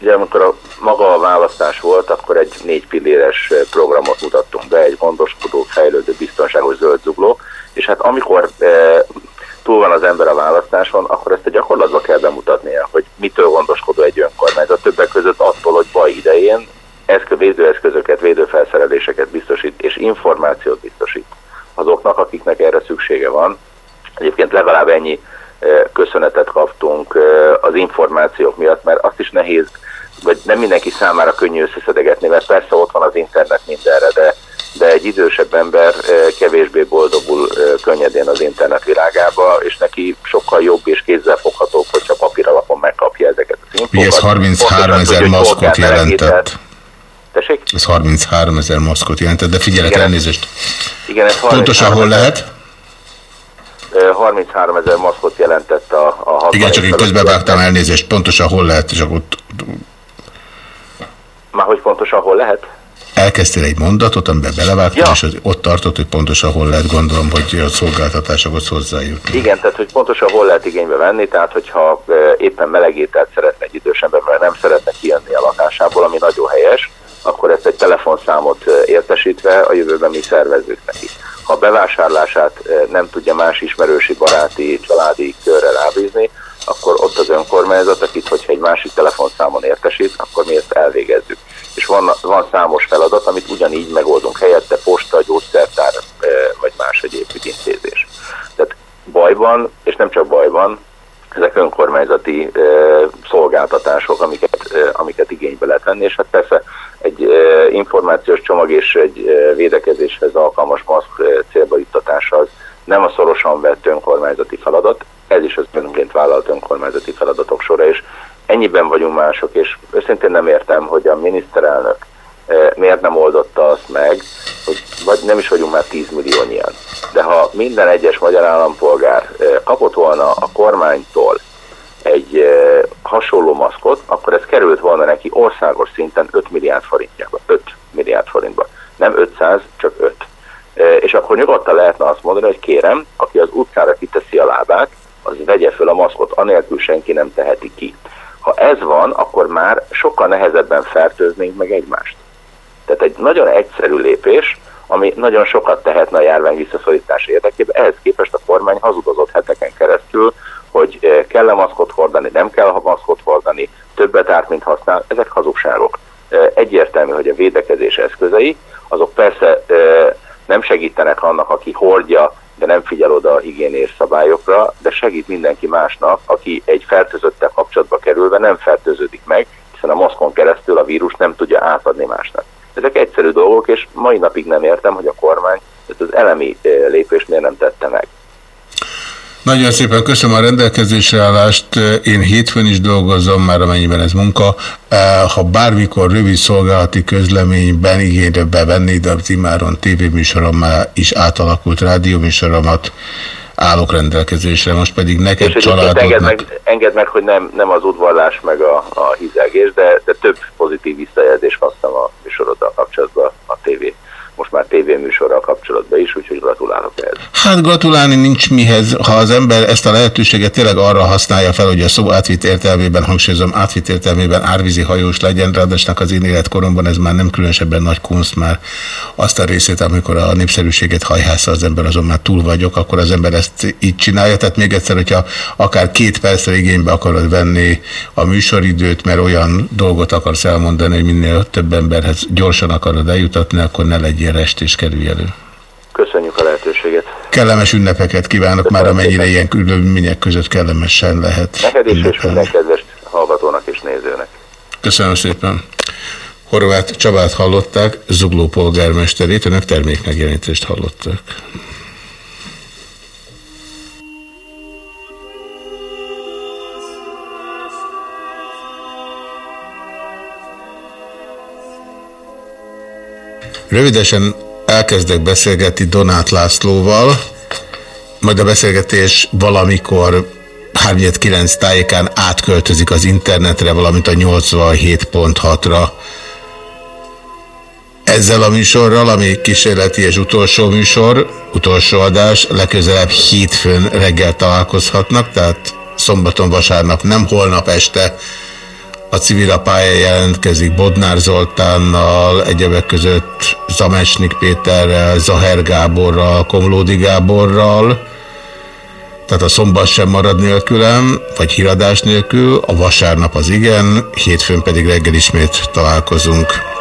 Speaker 15: ugye amikor a maga a választás volt, akkor egy négy pilléres programot mutattunk be, egy gondoskodó, fejlődő, biztonságos zöld zugló, és hát amikor túl van az ember a választáson, akkor ezt a gyakorlatban kell bemutatnia, hogy mitől gondoskodó egy önkormányzat, többek között attól, hogy baj idején eszkö, védőeszközöket, védőfelszereléseket biztosít, és információt biztosít azoknak, akiknek erre szüksége van. Egyébként legalább ennyi köszönetet kaptunk az információk miatt, mert azt is nehéz, vagy nem mindenki számára könnyű összeszedegetni, mert persze ott van az internet mindenre, de, de egy idősebb ember
Speaker 3: kevésbé
Speaker 15: boldogul könnyedén az internet világába, és neki sokkal jobb és kézzelfogható, hogyha papíralapon megkapja ezeket az infókat.
Speaker 3: Ez 33 ezer maszkot jelentett.
Speaker 15: jelentett Tessék?
Speaker 3: Ez 33 ezer maszkot jelentett, de figyelek,
Speaker 15: Igen.
Speaker 3: elnézést.
Speaker 15: Igen, ez
Speaker 3: Pontosan hol lehet?
Speaker 15: 33 ezer maszkot jelentett a, a 60
Speaker 3: Igen, csak én közbevágtam elnézést, pontosan hol lehet, csak ott
Speaker 15: Már hogy pontosan hol lehet?
Speaker 3: elkezdtél egy mondatot, amiben belevágtam,
Speaker 15: Ja.
Speaker 3: és ott tartott, hogy pontosan hol lehet, gondolom, hogy a szolgáltatásokhoz hozzájutni.
Speaker 15: Igen, tehát hogy pontosan hol lehet igénybe venni, tehát hogyha éppen meleg ételt szeretne egy idős ember, mert nem szeretne kijönni a lakásából, ami nagyon helyes, akkor ezt egy telefonszámot értesítve a jövőben mi szervezzük neki. Ha a bevásárlását nem tudja más ismerősi, baráti, családi körre rábízni, akkor ott az önkormányzat, akit, hogyha egy másik telefonszámon értesít, akkor mi ezt elvégezzük. És van, van számos feladat, amit ugyanígy megoldunk helyette, posta, gyógyszertár, vagy más egyéb ügyintézés. Tehát bajban, és nem csak bajban, ezek önkormányzati szolgáltatások, amiket, amiket igénybe lehet venni, és hát persze egy e, információs csomag és egy e, védekezéshez alkalmas maszk e, célba juttatása az nem a szorosan vett önkormányzati feladat, ez is az önként vállalt önkormányzati feladatok sora, és ennyiben vagyunk mások, és őszintén nem értem, hogy a miniszterelnök miért nem oldotta azt meg, hogy vagy nem is vagyunk már 10 milliónyian. De ha minden egyes magyar állampolgár kapott volna a kormánytól egy hasonló maszkot, akkor ez került volna neki országos szinten 5 milliárd forintjába. 5 milliárd forintba. Nem 500, csak 5. Eh, És akkor nyugodtan lehetne azt mondani, hogy kérem, aki az utcára kiteszi a lábát, az vegye föl a maszkot, anélkül senki nem teheti ki. Ha ez van, akkor már sokkal nehezebben fertőznénk meg egymást. Tehát egy nagyon egyszerű lépés, ami nagyon sokat tehetne a járvány visszaszorítás érdekében. Ehhez képest a kormány hazudozott heteken keresztül, hogy eh, kell-e maszkot hordani, nem kell maszkot hordani, többet árt, mint használ. Ezek hazugságok. Eh, Egyértelmű, hogy a védekezés eszközei, azok persze eh, nem segítenek annak, aki hordja, de nem figyel oda a higiénés szabályokra, de segít mindenki másnak, aki egy fertőzöttel kapcsolatba kerülve nem fertőződik meg, hiszen a maszkon keresztül a vírus nem tudja átadni másnak. Ezek egyszerű dolgok, és mai napig nem értem, hogy a kormány ezt az elemi lépést miért nem tette meg.
Speaker 3: Nagyon szépen köszönöm a rendelkezésre állást. Én hétfőn is dolgozom, már amennyiben ez munka. Eh, Ha bármikor rövid szolgálati közleményben igénybe bevenni, de az imáron tévéműsorommá is átalakult rádióműsoromat, állok rendelkezésre. Most pedig neked
Speaker 15: És egyébként engedd
Speaker 3: családodnak...
Speaker 15: meg, engedd meg, hogy nem, nem az udvarlás meg a, a hizelgés, de, de több pozitív visszajelzést kaptam a műsoroddal kapcsolatban a tévé. Most már tévéműsorral kapcsolatban is, úgyhogy gratulálok ehhez.
Speaker 3: Hát gratulálni nincs mihez, ha az ember ezt a lehetőséget tényleg arra használja fel, hogy a szó átvitt értelmében, hangsúlyozom, átvitt értelmében árvízi hajós legyen, ráadásul az én életkoromban ez már nem különösebben nagy kunst, már azt a részét, amikor a népszerűséget hajhásza az ember, azon már túl vagyok, akkor az ember ezt így csinálja. Tehát még egyszer, hogyha akár két percre igénybe akarod venni a műsoridőt, mert olyan dolgot akarsz elmondani, hogy minél több emberhez gyorsan akarod eljutatni, akkor ne legyél rest és kerülj elő.
Speaker 15: Köszönjük a lehetőséget.
Speaker 3: Kellemes ünnepeket kívánok már, amennyire ilyen körülmények között kellemesen lehet.
Speaker 15: Neked is, és minden kedves hallgatónak és nézőnek.
Speaker 3: Köszönöm szépen. Horváth Csabát hallották, Zugló polgármesterét, önök termékmegjelenítést hallották. Rövidesen elkezdek beszélgetni Donát Lászlóval, majd a beszélgetés valamikor 39 tájékán átköltözik az internetre, valamint a 87.6-ra. Ezzel a műsorral, ami kísérleti és utolsó műsor, utolsó adás, legközelebb hétfőn reggel találkozhatnak, tehát szombaton, vasárnap, nem holnap este a civil a pálya jelentkezik Bodnár Zoltánnal, egyebek között Zamesnik Péterrel, Zaher Gáborral, Komlódi Gáborral, tehát a szombat sem marad nélkülem, vagy híradás nélkül, a vasárnap az igen, hétfőn pedig reggel ismét találkozunk.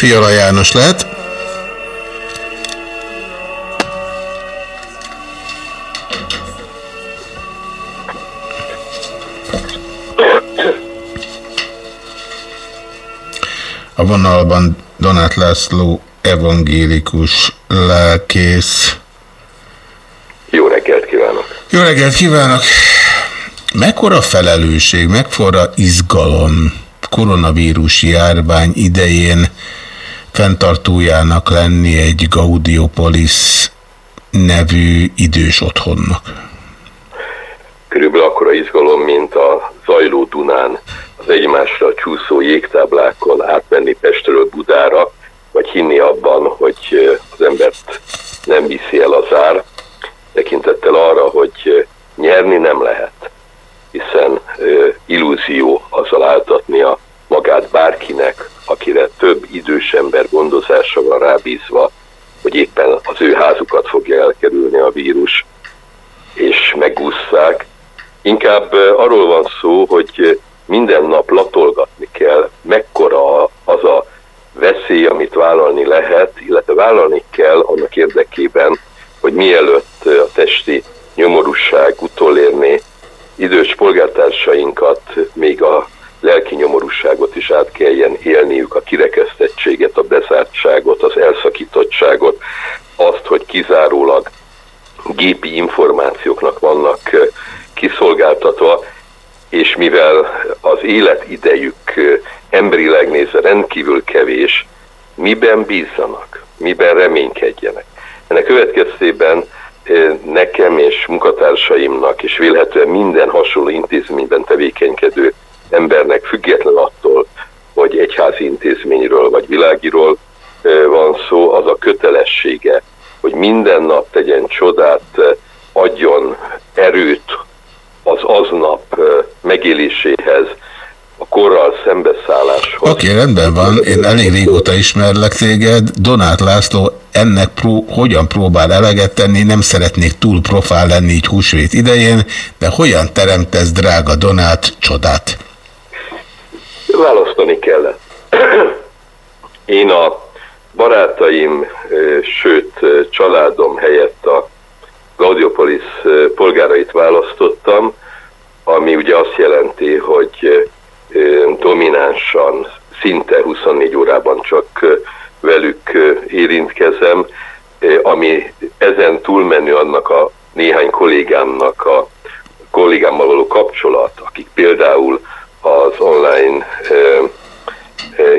Speaker 3: Fiala János lehet. A vonalban Donát László evangélikus lelkész.
Speaker 16: Jó reggelt kívánok!
Speaker 3: Jó reggelt kívánok! Mekkora felelősség, mekkora izgalom koronavírus járvány idején fenntartójának lenni egy Gaudiopolis nevű idős otthonnak?
Speaker 16: Körülbelül akkora izgalom, mint a zajló Dunán az egymásra csúszó jégtáblákon átmenni Pestről Budára, vagy hinni abban, hogy az embert nem viszi el az ár, tekintettel arra, hogy nyerni nem lehet, hiszen illúzió azzal áltatnia magát bárkinek, akire idős ember gondozása van rábízva, hogy éppen az ő házukat fogja elkerülni a vírus, és megúszszák. Inkább arról van szó, hogy minden nap latolgatni kell, mekkora az a veszély, amit vállalni lehet, illetve vállalni kell annak érdekében, hogy mielőtt a testi nyomorúság utolérné idős polgártársainkat, még a lelki nyomorúságot is át kelljen élniük, a kirekesztettséget, a bezártságot, az elszakítottságot, azt, hogy kizárólag gépi információknak vannak kiszolgáltatva, és mivel az életidejük emberileg nézve rendkívül kevés, miben bízzanak, miben reménykedjenek. Ennek következtében nekem és munkatársaimnak, és vélhetően minden hasonló intézményben tevékenykedő embernek független attól, hogy egyházi intézményről vagy világiról van szó, az a kötelessége, hogy minden nap tegyen csodát,
Speaker 3: Oké, rendben van, én elég régóta ismerlek téged. Donát László ennek pró hogyan próbál eleget tenni, nem szeretnék túl profál lenni így húsvét idején, de hogyan teremtesz, drága Donát, csodát?
Speaker 16: Választani kellett. Én a barátaim, sőt családom helyett a Gaudiopolis polgárait választottam, ami ugye azt jelenti, hogy dominánsan, szinte 24 órában csak velük érintkezem, ami ezen túlmenő annak a néhány kollégámnak a kollégámmal való kapcsolat, akik például az online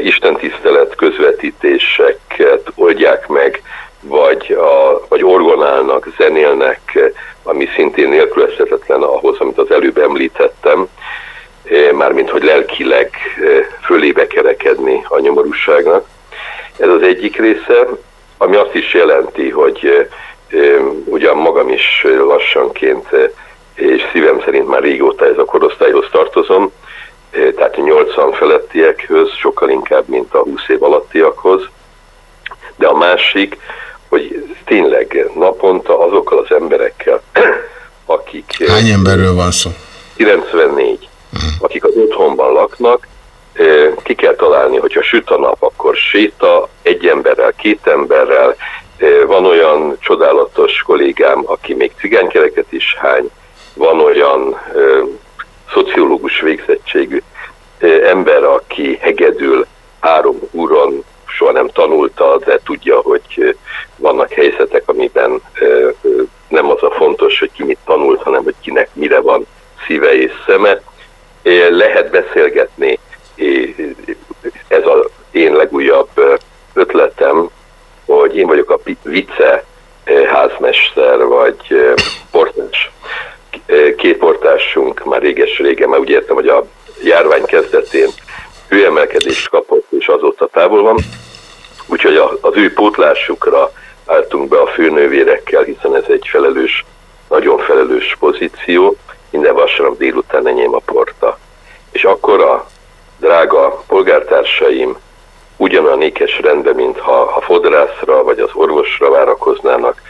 Speaker 16: istentisztelet közvetítéseket oldják meg, vagy, a, vagy orgonálnak, zenélnek, ami szintén nélkülözhetetlen ahhoz, amit az előbb említettem, mármint hogy lelkileg fölébe kerekedni a nyomorúságnak. Ez az egyik része, ami azt is jelenti, hogy ugyan magam is lassanként és szívem szerint már régóta ez a korosztályhoz tartozom, tehát a 80 felettiekhez, sokkal inkább, mint a 20 év alattiakhoz. De a másik, hogy tényleg naponta azokkal az emberekkel, akik...
Speaker 3: Hány emberről van szó?
Speaker 16: 94. Akik az otthonban laknak, ki kell találni, hogyha süt a nap, akkor séta egy emberrel, két emberrel. Van olyan csodálatos kollégám, aki még cigánykereket is hány, van olyan szociológus végzettségű ember, aki hegedül három úron soha nem tanulta, de tudja, hogy vannak helyzetek, amiben nem az a fontos, hogy ki mit tanult, hanem hogy kinek mire van szíve és szeme. Lehet beszélgetni, ez az én legújabb ötletem, hogy én vagyok a vice házmester vagy portás. Két portásunk már réges-régen, már úgy értem, hogy a járvány kezdetén hőemelkedést kapott, és azóta távol van. Úgyhogy az ő pótlásukra álltunk be a főnővérekkel, hiszen ez egy felelős, nagyon felelős pozíció. Minden vasárnap délután enyém a porta. És akkor a drága polgártársaim ugyanolyan ékes rendben, mint ha a fodrászra vagy az orvosra várakoznának,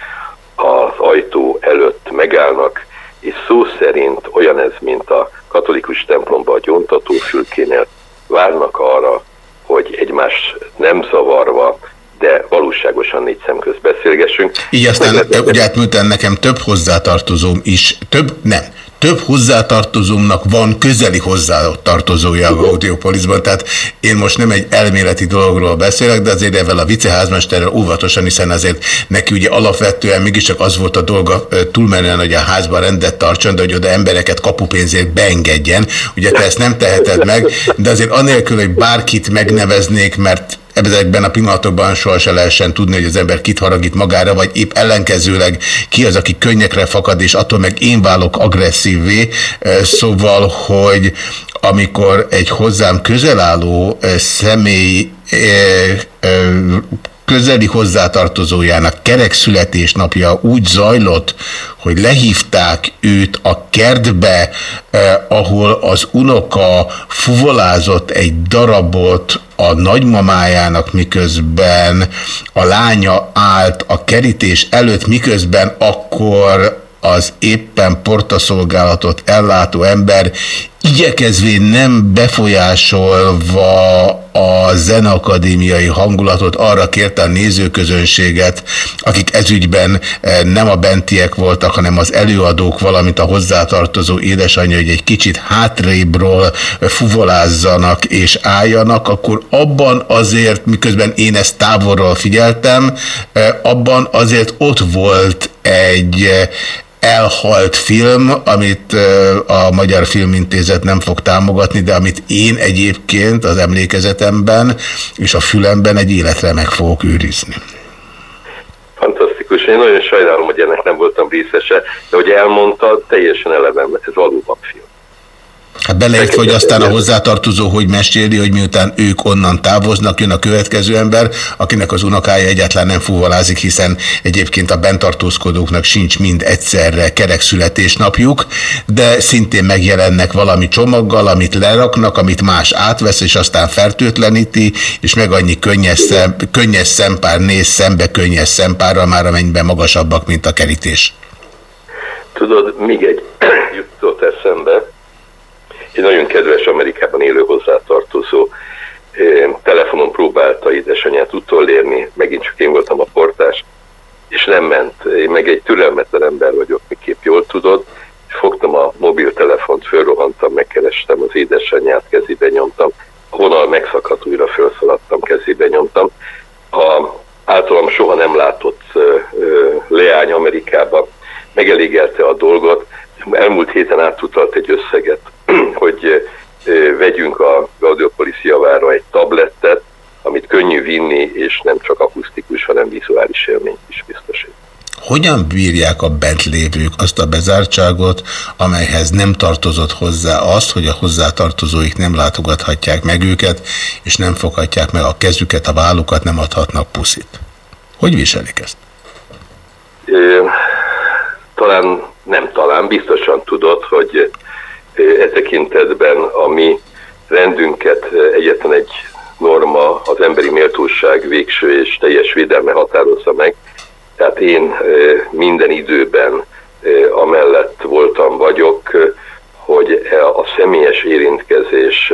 Speaker 16: az ajtó előtt megállnak, és szó szerint olyan ez, mint a katolikus templomban a gyontatófülkénél, várnak arra, hogy egymást nem zavarva, de valóságosan négy szem közt beszélgessünk.
Speaker 3: Így aztán, ugye miután nekem több hozzátartozóm is, több, nem, több hozzátartozómnak van közeli hozzátartozója a Audiopolisban, tehát én most nem egy elméleti dologról beszélek, de azért ezzel a viceházmesterrel óvatosan, hiszen azért neki ugye alapvetően mégiscsak az volt a dolga túlmenően, hogy a házban rendet tartson, de hogy oda embereket kapupénzért beengedjen. Ugye te ezt nem teheted meg, de azért anélkül, hogy bárkit megneveznék, mert ezekben a pillanatokban sohasem lehessen tudni, hogy az ember kit haragít magára, vagy épp ellenkezőleg ki az, aki könnyekre fakad, és attól meg én válok agresszívvé. Szóval, hogy amikor egy hozzám közel álló személy közeli hozzátartozójának kerek születésnapja úgy zajlott, hogy lehívták őt a kertbe, eh, ahol az unoka fuvolázott egy darabot a nagymamájának, miközben a lánya állt a kerítés előtt, miközben akkor az éppen portaszolgálatot ellátó ember igyekezvén nem befolyásolva a zeneakadémiai hangulatot arra kérte a nézőközönséget, akik ezügyben eh, nem a bentiek voltak, hanem az előadók, valamint a hozzátartozó édesanyja, hogy egy kicsit hátrébről fuvolázzanak és álljanak, akkor abban azért, miközben én ezt távolról figyeltem, eh, abban azért ott volt egy eh, elhalt film, amit a Magyar Filmintézet nem fog támogatni, de amit én egyébként az emlékezetemben és a fülemben egy életre meg fogok őrizni.
Speaker 16: Fantasztikus. Én nagyon sajnálom, hogy ennek nem voltam részese, de hogy elmondtad, teljesen elevem, ez valóban film.
Speaker 3: Hát beleért, hogy aztán a hozzátartozó, hogy meséli, hogy miután ők onnan távoznak, jön a következő ember, akinek az unokája egyáltalán nem fuvalázik, hiszen egyébként a bentartózkodóknak sincs mind egyszerre kerek születésnapjuk, de szintén megjelennek valami csomaggal, amit leraknak, amit más átvesz, és aztán fertőtleníti, és meg annyi könnyes, szem, könnyes szempár néz szembe könnyes szempárral, már amennyiben magasabbak, mint a kerítés.
Speaker 16: Tudod, még egy egy nagyon kedves Amerikában élő hozzátartozó telefonon próbálta édesanyját utolérni, megint csak én voltam a portás, és nem ment. Én meg egy türelmetlen ember vagyok, miképp jól tudod, fogtam a mobiltelefont, fölrohantam, megkerestem az édesanyját, kezébe nyomtam, a vonal megszakadt, újra felszaladtam, kezébe nyomtam. A általam soha nem látott leány Amerikában megelégelte a dolgot, elmúlt héten átutalt egy összeget, hogy vegyünk a Gaudiopolis javára egy tablettet, amit könnyű vinni, és nem csak akusztikus, hanem vizuális élményt is biztosít.
Speaker 3: Hogyan bírják a bent lévők azt a bezártságot, amelyhez nem tartozott hozzá azt, hogy a hozzátartozóik nem látogathatják meg őket, és nem foghatják meg a kezüket, a vállukat, nem adhatnak puszit? Hogy viselik ezt?
Speaker 16: talán nem talán, biztosan tudod, hogy e tekintetben a mi rendünket egyetlen egy norma, az emberi méltóság végső és teljes védelme határozza meg. Tehát én minden időben amellett voltam, vagyok, hogy a személyes érintkezés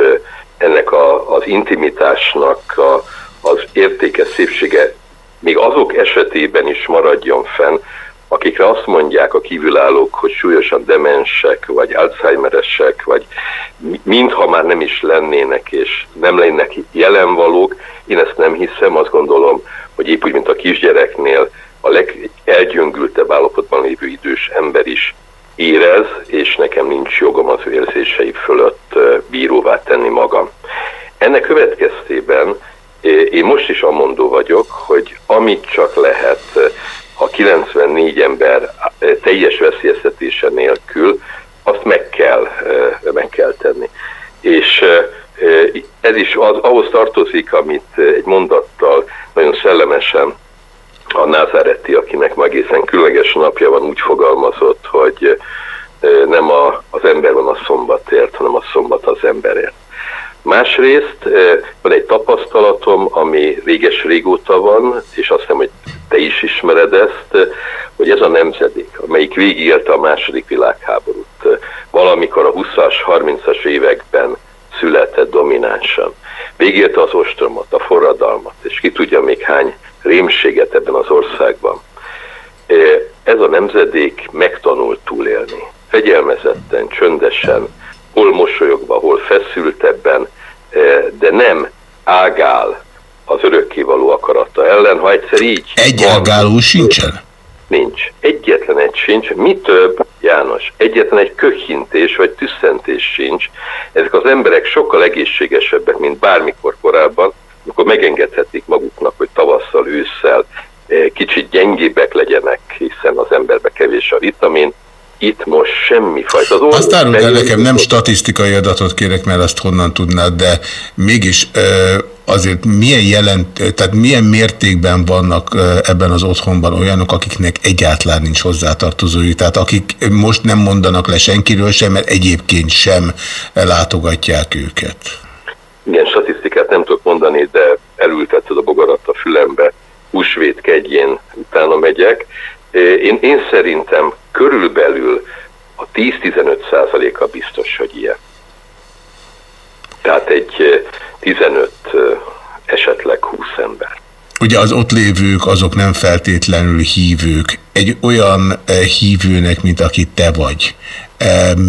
Speaker 16: ennek a, az intimitásnak a, az értéke, szépsége még azok esetében is maradjon fenn, akikre azt mondják a kívülállók, hogy súlyosan demensek, vagy alzheimeresek, vagy mintha már nem is lennének, és nem lennének jelenvalók, én ezt nem hiszem, azt gondolom, hogy épp úgy, mint a kisgyereknél a legelgyöngültebb állapotban lévő idős ember is érez, és nekem nincs jogom az ő érzései fölött bíróvá tenni magam. Ennek következtében én most is amondó vagyok, hogy amit csak lehet a 94 ember eh, teljes veszélyeztetése nélkül, azt meg kell, eh, meg kell tenni. És eh, ez is az, ahhoz tartozik, amit egy mondattal nagyon szellemesen a Názáretti, akinek ma egészen különleges napja van, úgy fogalmazott, hogy nem a, az ember van a szombatért, hanem a szombat az emberért. Másrészt van egy tapasztalatom, ami réges régóta van, és azt hiszem, hogy is ismered ezt, hogy ez a nemzedék, amelyik végigélte a második világháborút, valamikor a 20-as, 30-as években született dominánsan. végélte az ostromot, a forradalmat, és ki tudja még hány rémséget ebben az országban. Ez a nemzedék megtanult túlélni. Fegyelmezetten, csöndesen, hol mosolyogva, hol feszültebben, de nem ágál az örökkévaló akarata ellen, ha egyszer így...
Speaker 3: Egy ágáló sincsen?
Speaker 16: Nincs. Egyetlen egy sincs. Mi több, János, egyetlen egy köhintés vagy tüsszentés sincs. Ezek az emberek sokkal egészségesebbek, mint bármikor korábban, amikor megengedhetik maguknak, hogy tavasszal, ősszel kicsit gyengébbek legyenek, hiszen az emberbe kevés a vitamin, itt most semmi fajta. Az
Speaker 3: Azt áruld el nekem, nem statisztikai adatot kérek, mert azt honnan tudnád, de mégis azért milyen jelent, tehát milyen mértékben vannak ebben az otthonban olyanok, akiknek egyáltalán nincs hozzátartozói, tehát akik most nem mondanak le senkiről sem, mert egyébként sem látogatják őket.
Speaker 16: Igen, statisztikát nem tudok mondani, de elültetted a bogarat a fülembe, húsvét kegyén utána megyek. Én, én szerintem körülbelül a 10-15 százaléka biztos, hogy ilyen. Tehát egy 15, esetleg 20 ember.
Speaker 3: Ugye az ott lévők azok nem feltétlenül hívők. Egy olyan hívőnek, mint aki te vagy,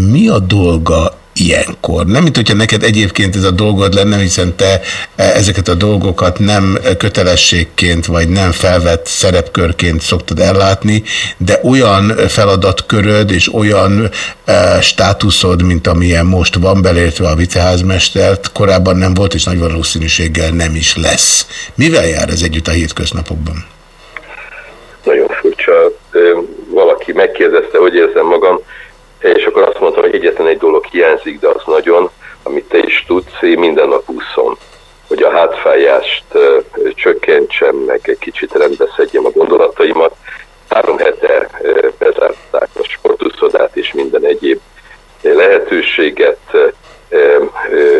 Speaker 3: mi a dolga ilyenkor. Nem, mint hogyha neked egyébként ez a dolgod lenne, hiszen te e, ezeket a dolgokat nem kötelességként, vagy nem felvett szerepkörként szoktad ellátni, de olyan feladatköröd és olyan e, státuszod, mint amilyen most van, belértve a viceházmestert, korábban nem volt, és nagy valószínűséggel nem is lesz. Mivel jár ez együtt a hétköznapokban?
Speaker 16: Nagyon furcsa. Valaki megkérdezte, hogy érzem magam, és akkor azt mondtam, hogy egyetlen egy dolog hiányzik, de az nagyon, amit te is tudsz, én minden nap úszom, hogy a hátfájást csökkentsem, meg egy kicsit rendbeszedjem a gondolataimat. Három hete bezárták a sportuszodát és minden egyéb lehetőséget.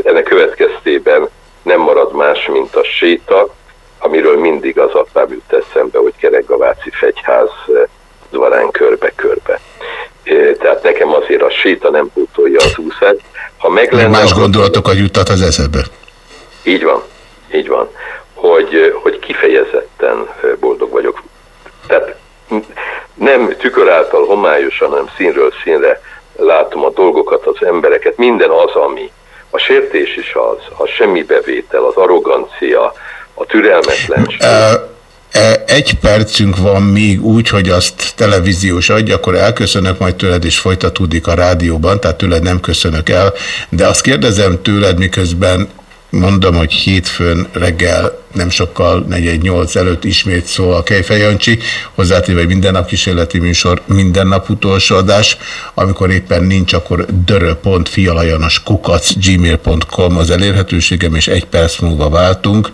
Speaker 16: Ennek következtében nem marad más, mint a séta, amiről mindig az apám jut eszembe, hogy Keregaváci fegyház dvarán körbe-körbe tehát nekem azért a séta nem pótolja az úszát. Ha meg lenne,
Speaker 3: Más gondolatokat juttat az eszedbe.
Speaker 16: Így van, így van. Hogy, hogy kifejezetten boldog vagyok. Tehát nem tükör által homályosan, hanem színről színre látom a dolgokat, az embereket, minden az, ami. A sértés is az, a semmibevétel, az arrogancia, a türelmetlenség. Uh
Speaker 3: egy percünk van még úgy, hogy azt televíziós adja, akkor elköszönök majd tőled, és folytatódik a rádióban, tehát tőled nem köszönök el, de azt kérdezem tőled, miközben mondom, hogy hétfőn reggel nem sokkal 418 előtt ismét szól a Kejfej Jancsi, hozzátéve minden nap kísérleti műsor, minden nap utolsó adás, amikor éppen nincs, akkor dörö.fialajanos kukac gmail.com az elérhetőségem, és egy perc múlva váltunk.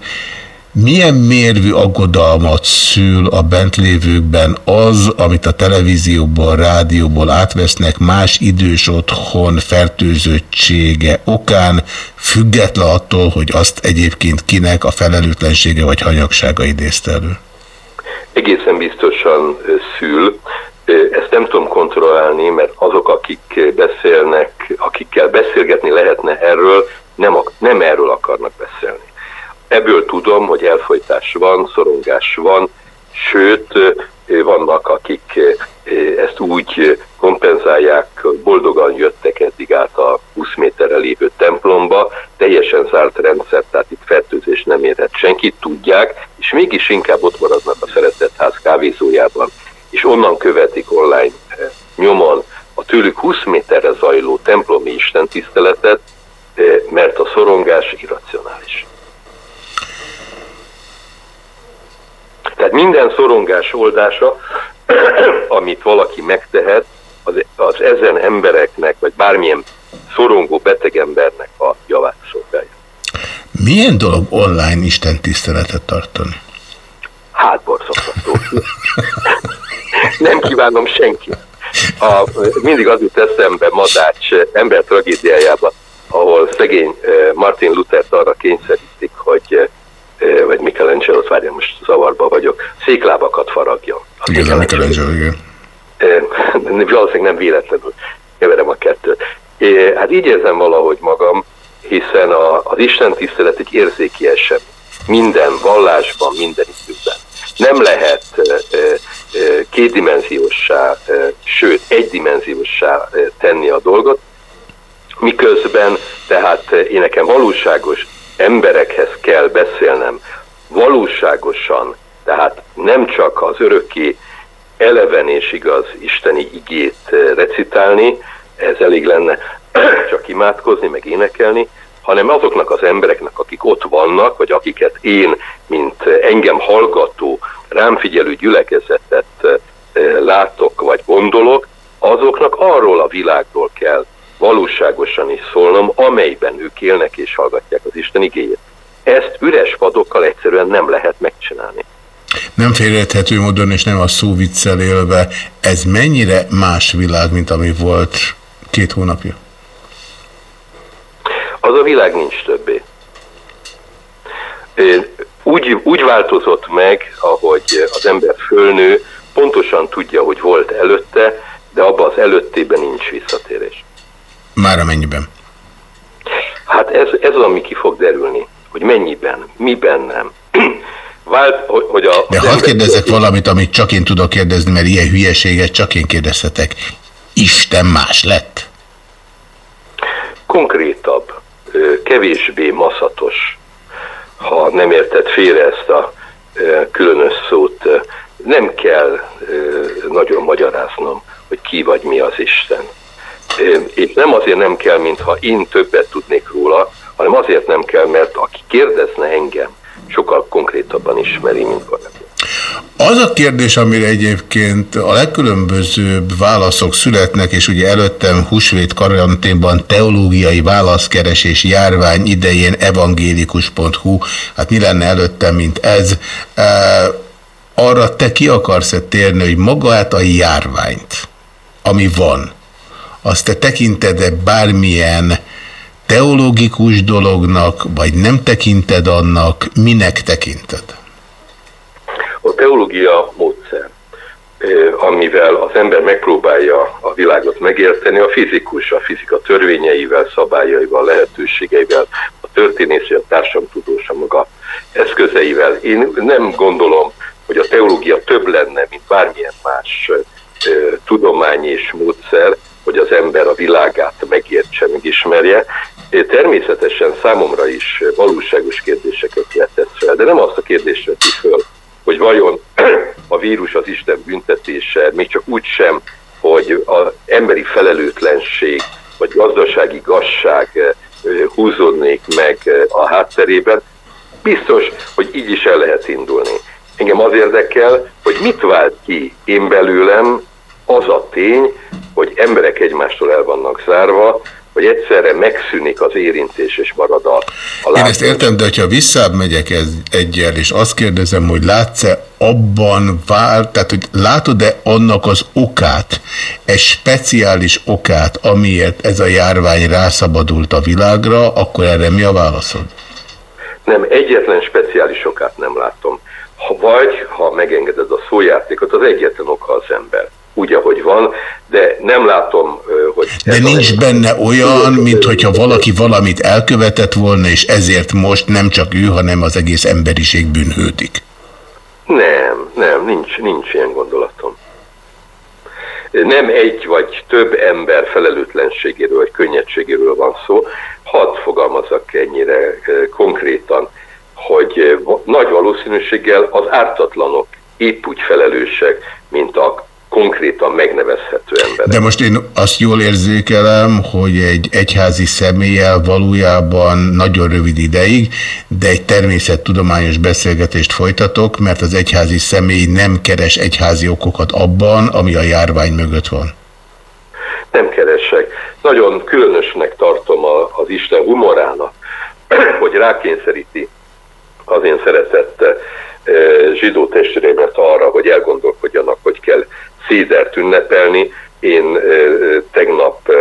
Speaker 3: Milyen mérvű aggodalmat szül a bent lévőkben az, amit a televízióból, rádióból átvesznek más idős otthon fertőzöttsége okán, független attól, hogy azt egyébként kinek a felelőtlensége vagy hanyagsága idézte elő?
Speaker 16: Egészen biztosan szül. Ezt nem tudom kontrollálni, mert azok, akik beszélnek, akikkel beszélgetni lehetne erről, nem, nem erről akarnak beszélni. Ebből tudom, hogy elfolytás van, szorongás van, sőt, vannak, akik ezt úgy kompenzálják, boldogan jöttek eddig át a 20 méterre lévő templomba, teljesen zárt rendszer, tehát itt fertőzés nem érhet senkit, tudják, és mégis inkább ott maradnak a szeretett ház kávézójában, és onnan követik online nyomon a tőlük 20 méterre zajló templomi istentiszteletet, mert a szorongás irracionális. Tehát minden szorongás oldása, amit valaki megtehet, az, az ezen embereknek, vagy bármilyen szorongó beteg embernek a javát szolgálja.
Speaker 3: Milyen dolog online Isten tiszteletet tartani?
Speaker 16: Hát borzasztó. Nem kívánom senki. A, mindig az jut eszembe Madács ember tragédiájában, ahol szegény eh, Martin Luther arra kényszerítik, hogy eh, vagy michelangelo várja, most zavarba vagyok, széklábakat faragjon.
Speaker 3: Igen, a Michelangelo, igen.
Speaker 16: Valószínűleg nem véletlenül keverem a kettőt. Hát így érzem valahogy magam, hiszen a, az Isten tisztelet egy érzéki esemény. Minden vallásban, minden időben. Nem lehet kétdimenziósá, sőt egydimenziósá tenni a dolgot, miközben tehát én nekem valóságos emberekhez kell beszélnem, valóságosan, tehát nem csak az örökké eleven és igaz isteni igét recitálni, ez elég lenne csak imádkozni, meg énekelni, hanem azoknak az embereknek, akik ott vannak, vagy akiket én, mint engem hallgató, rám figyelő gyülekezetet látok, vagy gondolok, azoknak arról a világról kell valóságosan is szólnom, amelyben ők élnek és hallgatják az Isten igéjét. Ezt üres padokkal egyszerűen nem lehet megcsinálni.
Speaker 3: Nem félrethető módon, és nem a szó viccel élve, ez mennyire más világ, mint ami volt két hónapja?
Speaker 16: Az a világ nincs többé. Úgy, úgy változott meg, ahogy az ember fölnő, pontosan tudja, hogy volt előtte, de abban az előttében nincs visszatérés.
Speaker 3: Már amennyiben?
Speaker 16: Hát ez, ez az, ami ki fog derülni, hogy mennyiben, miben nem. Vált, hogy, hogy a,
Speaker 3: De hadd kérdezek valamit, amit csak én tudok kérdezni, mert ilyen hülyeséget csak én kérdezhetek. Isten más lett?
Speaker 16: Konkrétabb, kevésbé maszatos, ha nem érted félre ezt a különös szót, nem kell nagyon magyaráznom, hogy ki vagy mi az Isten. És nem azért nem kell, mintha én többet tudnék róla, hanem azért nem kell, mert aki kérdezne engem, sokkal konkrétabban ismeri, mint korábban.
Speaker 3: Az a kérdés, amire egyébként a legkülönbözőbb válaszok születnek, és ugye előttem húsvét karanténban teológiai válaszkeresés járvány idején evangélikus.hu, hát mi lenne előttem, mint ez, e, arra te ki akarsz-e térni, hogy magát a járványt, ami van, azt te tekinted-e bármilyen teológikus dolognak, vagy nem tekinted annak, minek tekinted?
Speaker 16: A teológia módszer, amivel az ember megpróbálja a világot megérteni, a fizikus, a fizika törvényeivel, szabályaival, lehetőségeivel, a történész, a társadalomtudós, a maga eszközeivel. Én nem gondolom, hogy a teológia több lenne, mint bármilyen más tudomány és módszer, hogy az ember a világát megértse, megismerje. Természetesen számomra is valóságos kérdéseket vetett fel, de nem azt a kérdést veti föl, hogy vajon a vírus az Isten büntetése, még csak úgy sem, hogy az emberi felelőtlenség vagy gazdasági gazság húzódnék meg a hátterében. Biztos, hogy így is el lehet indulni. Engem az érdekel, hogy mit vált ki én belőlem az a tény, hogy emberek egymástól el vannak zárva, hogy egyszerre megszűnik az érintés, és marad a, a
Speaker 3: Én ezt értem, de ha visszább megyek ez egyel, és azt kérdezem, hogy látsz-e abban vál, tehát hogy látod-e annak az okát, egy speciális okát, amiért ez a járvány rászabadult a világra, akkor erre mi a válaszod?
Speaker 16: Nem, egyetlen speciális okát nem látom. Ha vagy, ha megengeded a szójátékot, az egyetlen oka az ember úgy, ahogy van, de nem látom, hogy...
Speaker 3: De nincs a... benne olyan, mint hogyha valaki valamit elkövetett volna, és ezért most nem csak ő, hanem az egész emberiség bűnhődik.
Speaker 16: Nem, nem, nincs, nincs ilyen gondolatom. Nem egy vagy több ember felelőtlenségéről vagy könnyedségéről van szó. Hadd fogalmazok ennyire konkrétan, hogy nagy valószínűséggel az ártatlanok épp úgy felelősek, mint a konkrétan megnevezhető ember.
Speaker 3: De most én azt jól érzékelem, hogy egy egyházi személlyel valójában nagyon rövid ideig, de egy természettudományos beszélgetést folytatok, mert az egyházi személy nem keres egyházi okokat abban, ami a járvány mögött van.
Speaker 16: Nem keresek. Nagyon különösnek tartom a, az Isten humorának, hogy rákényszeríti az én szeretett zsidó testvéreimet arra, hogy elgondolkodjanak, hogy kell Szédert ünnepelni. Én tegnap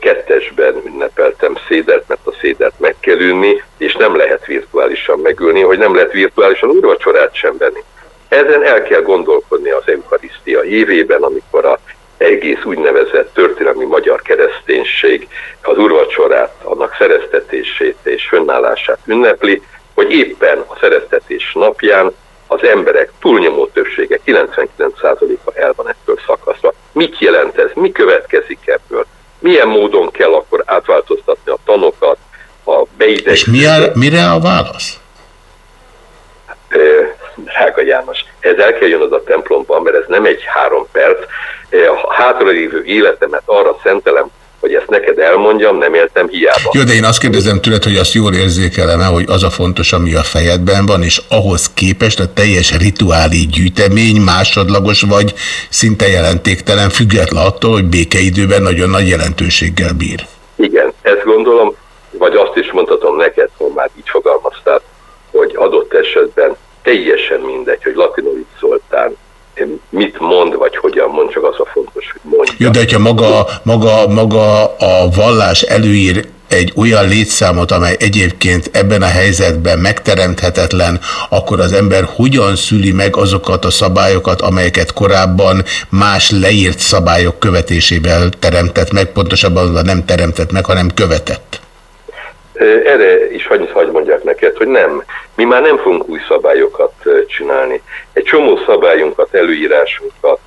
Speaker 16: kettesben ünnepeltem Szédert, mert a Szédert meg kell ülni, és nem lehet virtuálisan megülni, hogy nem lehet virtuálisan úrvacsorát sem venni. Ezen el kell gondolkodni az Eucharisztia évében, amikor a egész úgynevezett történelmi magyar kereszténység az urvacsorát, annak szereztetés születésnapját ünnepli, hogy éppen a szeretetés napján az emberek túlnyomó többsége, 99%-a el van ettől szakaszva. Mit jelent ez? Mi következik ebből? Milyen módon kell akkor átváltoztatni a tanokat, a beidegzőket?
Speaker 3: És mi a, mire a válasz?
Speaker 16: Drága János, ez el kell jön az a templomban, mert ez nem egy három perc. A hátralévő életemet arra szentelem, hogy ezt neked elmondjam, nem éltem hiába.
Speaker 3: Jó, de én azt kérdezem tőled, hogy azt jól érzékelem hogy az a fontos, ami a fejedben van, és ahhoz képest a teljes rituáli gyűjtemény másodlagos vagy szinte jelentéktelen, független attól, hogy békeidőben nagyon nagy jelentőséggel bír.
Speaker 16: Igen, ezt gondolom, vagy azt is mondhatom neked, hogy már így fogalmaztál, hogy adott esetben teljesen mindegy, hogy Latinovic Zoltán mit mond, vagy hogyan mond, csak az a fontos, hogy mondja.
Speaker 3: Jó, de hogyha maga, maga, maga a vallás előír egy olyan létszámot, amely egyébként ebben a helyzetben megteremthetetlen, akkor az ember hogyan szüli meg azokat a szabályokat, amelyeket korábban más leírt szabályok követésével teremtett meg, pontosabban nem teremtett meg, hanem követett?
Speaker 16: Erre is annyit hagy mondjak neked, hogy nem. Mi már nem fogunk új szabályokat csinálni. Egy csomó szabályunkat, előírásunkat,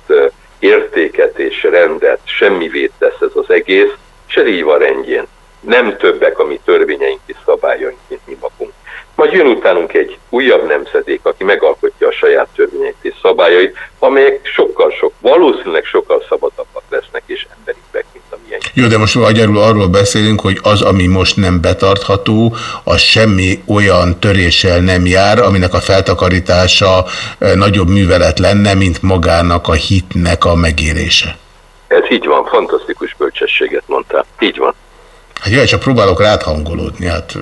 Speaker 16: értéket és rendet semmivé tesz ez az egész, és ez így van rendjén. Nem többek a mi törvényeink és szabályaink, mint mi magunk. Majd jön utánunk egy újabb nemzedék, aki megalkotja a saját törvényeit és szabályait, amelyek sokkal sok, valószínűleg sokkal szabadabbak lesznek és amilyen.
Speaker 3: Jó, de most magyarul arról beszélünk, hogy az, ami most nem betartható, az semmi olyan töréssel nem jár, aminek a feltakarítása nagyobb művelet lenne, mint magának a hitnek a megérése.
Speaker 16: Ez így van, fantasztikus bölcsességet mondtál. Így van.
Speaker 3: Hát jó, csak próbálok ráthangolódni, hát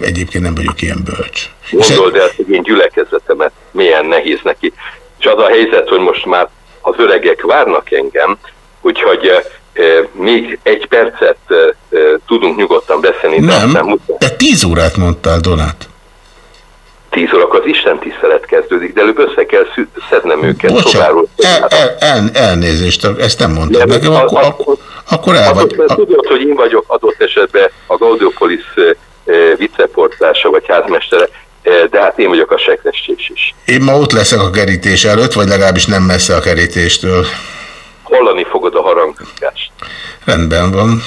Speaker 3: egyébként nem vagyok ilyen bölcs.
Speaker 16: Gondold el, hogy én gyülekezetemet milyen nehéz neki. És az a helyzet, hogy most már az öregek várnak engem, úgyhogy e, még egy percet e, tudunk nyugodtan beszélni.
Speaker 3: Nem, de, de tíz órát mondtál, Donát.
Speaker 16: Tíz órakor az Isten tisztelet kezdődik, de előbb össze kell szednem őket.
Speaker 3: Bocsánat, el, el, el, elnézést, ezt nem mondtad nekem, akkor, akkor, akkor el vagy.
Speaker 16: Tudod, hogy én vagyok adott esetben a Gaudiopolis viceportása vagy házmestere, de hát én vagyok a sekrestés is.
Speaker 3: Én ma ott leszek a kerítés előtt, vagy legalábbis nem messze a kerítéstől.
Speaker 16: Hallani fogod a harangkást.
Speaker 3: Rendben van.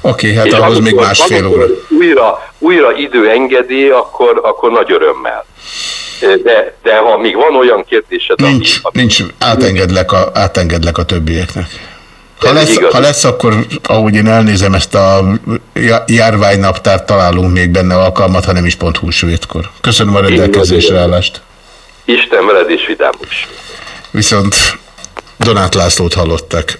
Speaker 3: Oké, okay, hát És ahhoz még másfél óra.
Speaker 16: Újra, újra idő engedi, akkor, akkor nagy örömmel. De, de ha még van olyan kérdésed,
Speaker 3: nincs, ami, nincs, átengedlek a, átengedlek a többieknek. Ha lesz, ha lesz, akkor ahogy én elnézem ezt a járványnaptárt, találunk még benne alkalmat, ha nem is pont húsvétkor. Köszönöm a rendelkezésre állást.
Speaker 16: Isten veled és vidámos.
Speaker 3: Viszont Donát Lászlót hallottak.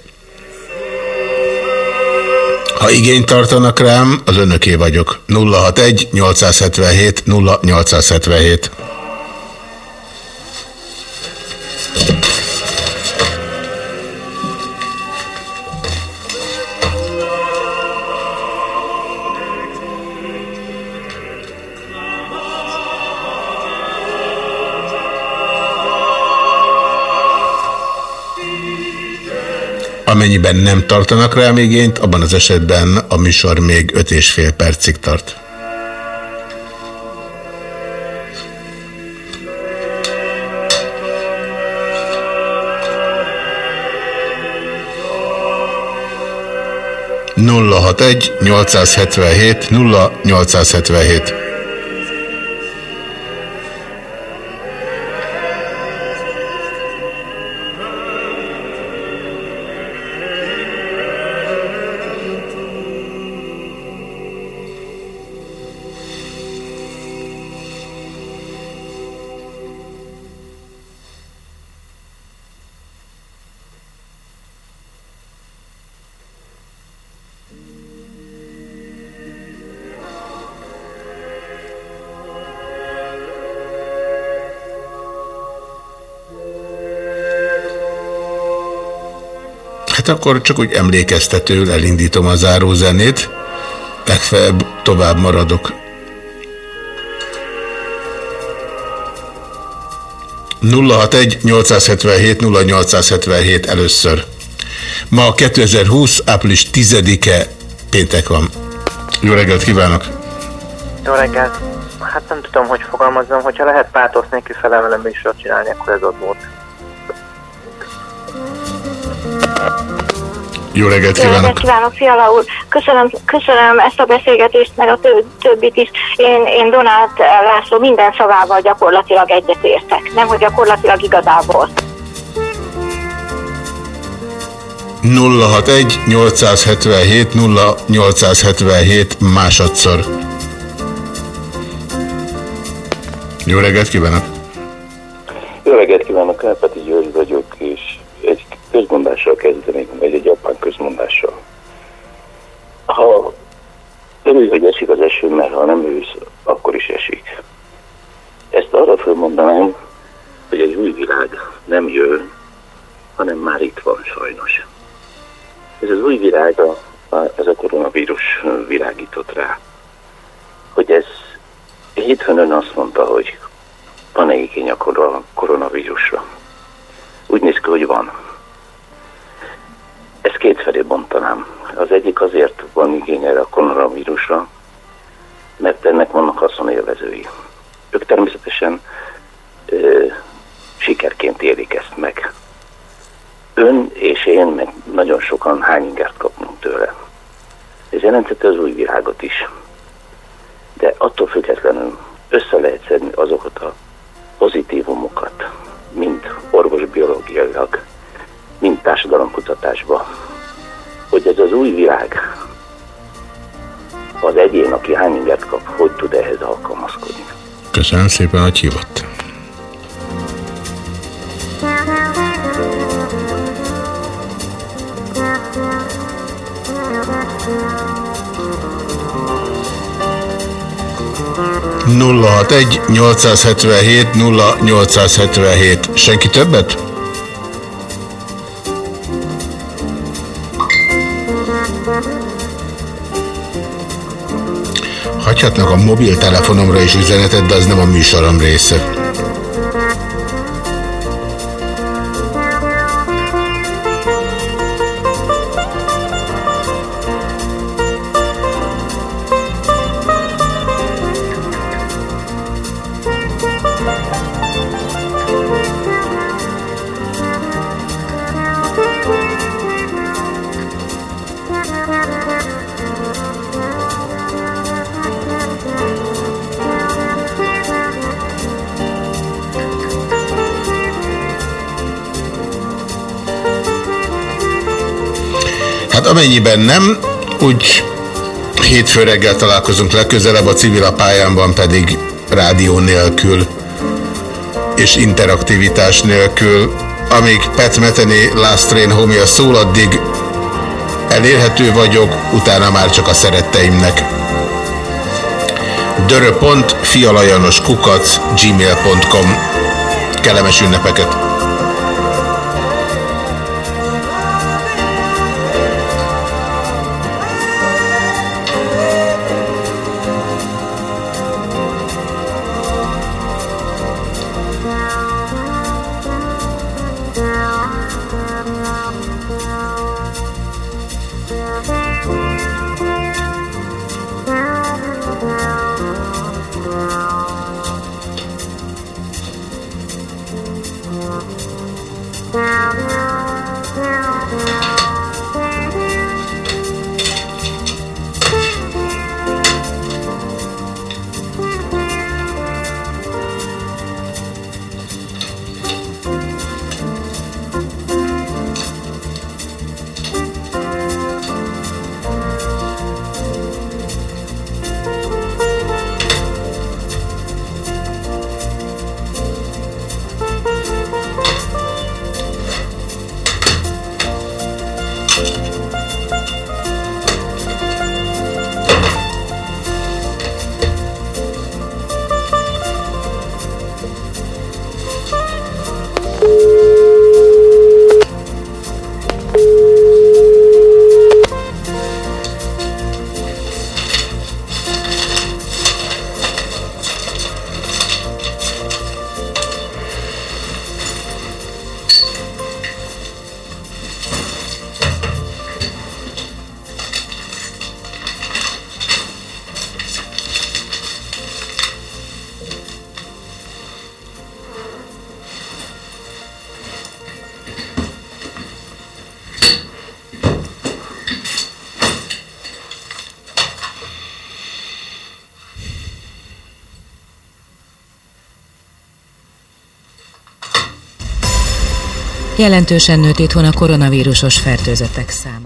Speaker 3: Ha igényt tartanak rám, az önöké vagyok. 061 877 0877. Amennyiben nem tartanak rá igényt, abban az esetben a műsor még 5 és fél percig tart. nulla hat egy 877 0877 Hát akkor csak úgy emlékeztetőül elindítom a zárózenét, legfeljebb tovább maradok. 061 877 0877 először. Ma 2020. április 10-e péntek van. Jó reggelt kívánok!
Speaker 5: Jó reggelt. Hát nem tudom, hogy fogalmazzam, hogyha lehet pátosz nélkül felemelem műsort csinálni, akkor ez ott volt.
Speaker 3: Jó reggelt
Speaker 17: Jó reggelt
Speaker 3: kívánok!
Speaker 17: kívánok, Fiala úr! Köszönöm, köszönöm ezt a beszélgetést, meg a tö- többit is. Én, én Donát László minden szavával gyakorlatilag egyetértek. Nem, hogy gyakorlatilag igazából.
Speaker 3: 061 877 0877 másodszor. Jó reggelt kívánok!
Speaker 15: Jó reggelt kívánok, Kárpáti György vagyok, és közmondással kezdenék, vagy egy japán közmondással. Ha örülj, hogy esik az eső, mert ha nem ősz, akkor is esik. Ezt arra fölmondanám, hogy egy új világ nem jön, hanem már itt van sajnos. Ez az új világ, a, a, ez a koronavírus világított rá, hogy ez hétfőn ön azt mondta, hogy van-e igény a kor- koronavírusra. Úgy néz ki, hogy van. Ezt kétfelé bontanám. Az egyik azért van igény erre a koronavírusra, mert ennek vannak haszonélvezői. Ők természetesen ö, sikerként élik ezt meg. Ön és én, meg nagyon sokan hány ingert kapunk tőle. Ez jelentette az új világot is. De attól függetlenül össze lehet szedni azokat a pozitívumokat, mind orvosbiológiailag, mind társadalomkutatásban, hogy ez az új világ, az egyén, aki hány ingert kap, hogy tud ehhez alkalmazkodni.
Speaker 3: Köszönöm szépen, hogy hívott. nulla hat egy 877 0877. Senki többet? Hagyhatnak a mobiltelefonomra is üzenetet, de az nem a műsorom része. Amennyiben nem, úgy hétfő reggel találkozunk legközelebb, a civil a pályámban pedig rádió nélkül és interaktivitás nélkül. Amíg Pat Metheny Last Train Home-ja szól, addig elérhető vagyok, utána már csak a szeretteimnek. Dörö.pont, fialajanos kukac, gmail.com Kellemes ünnepeket!
Speaker 18: Jelentősen nőtt itthon a koronavírusos fertőzöttek száma.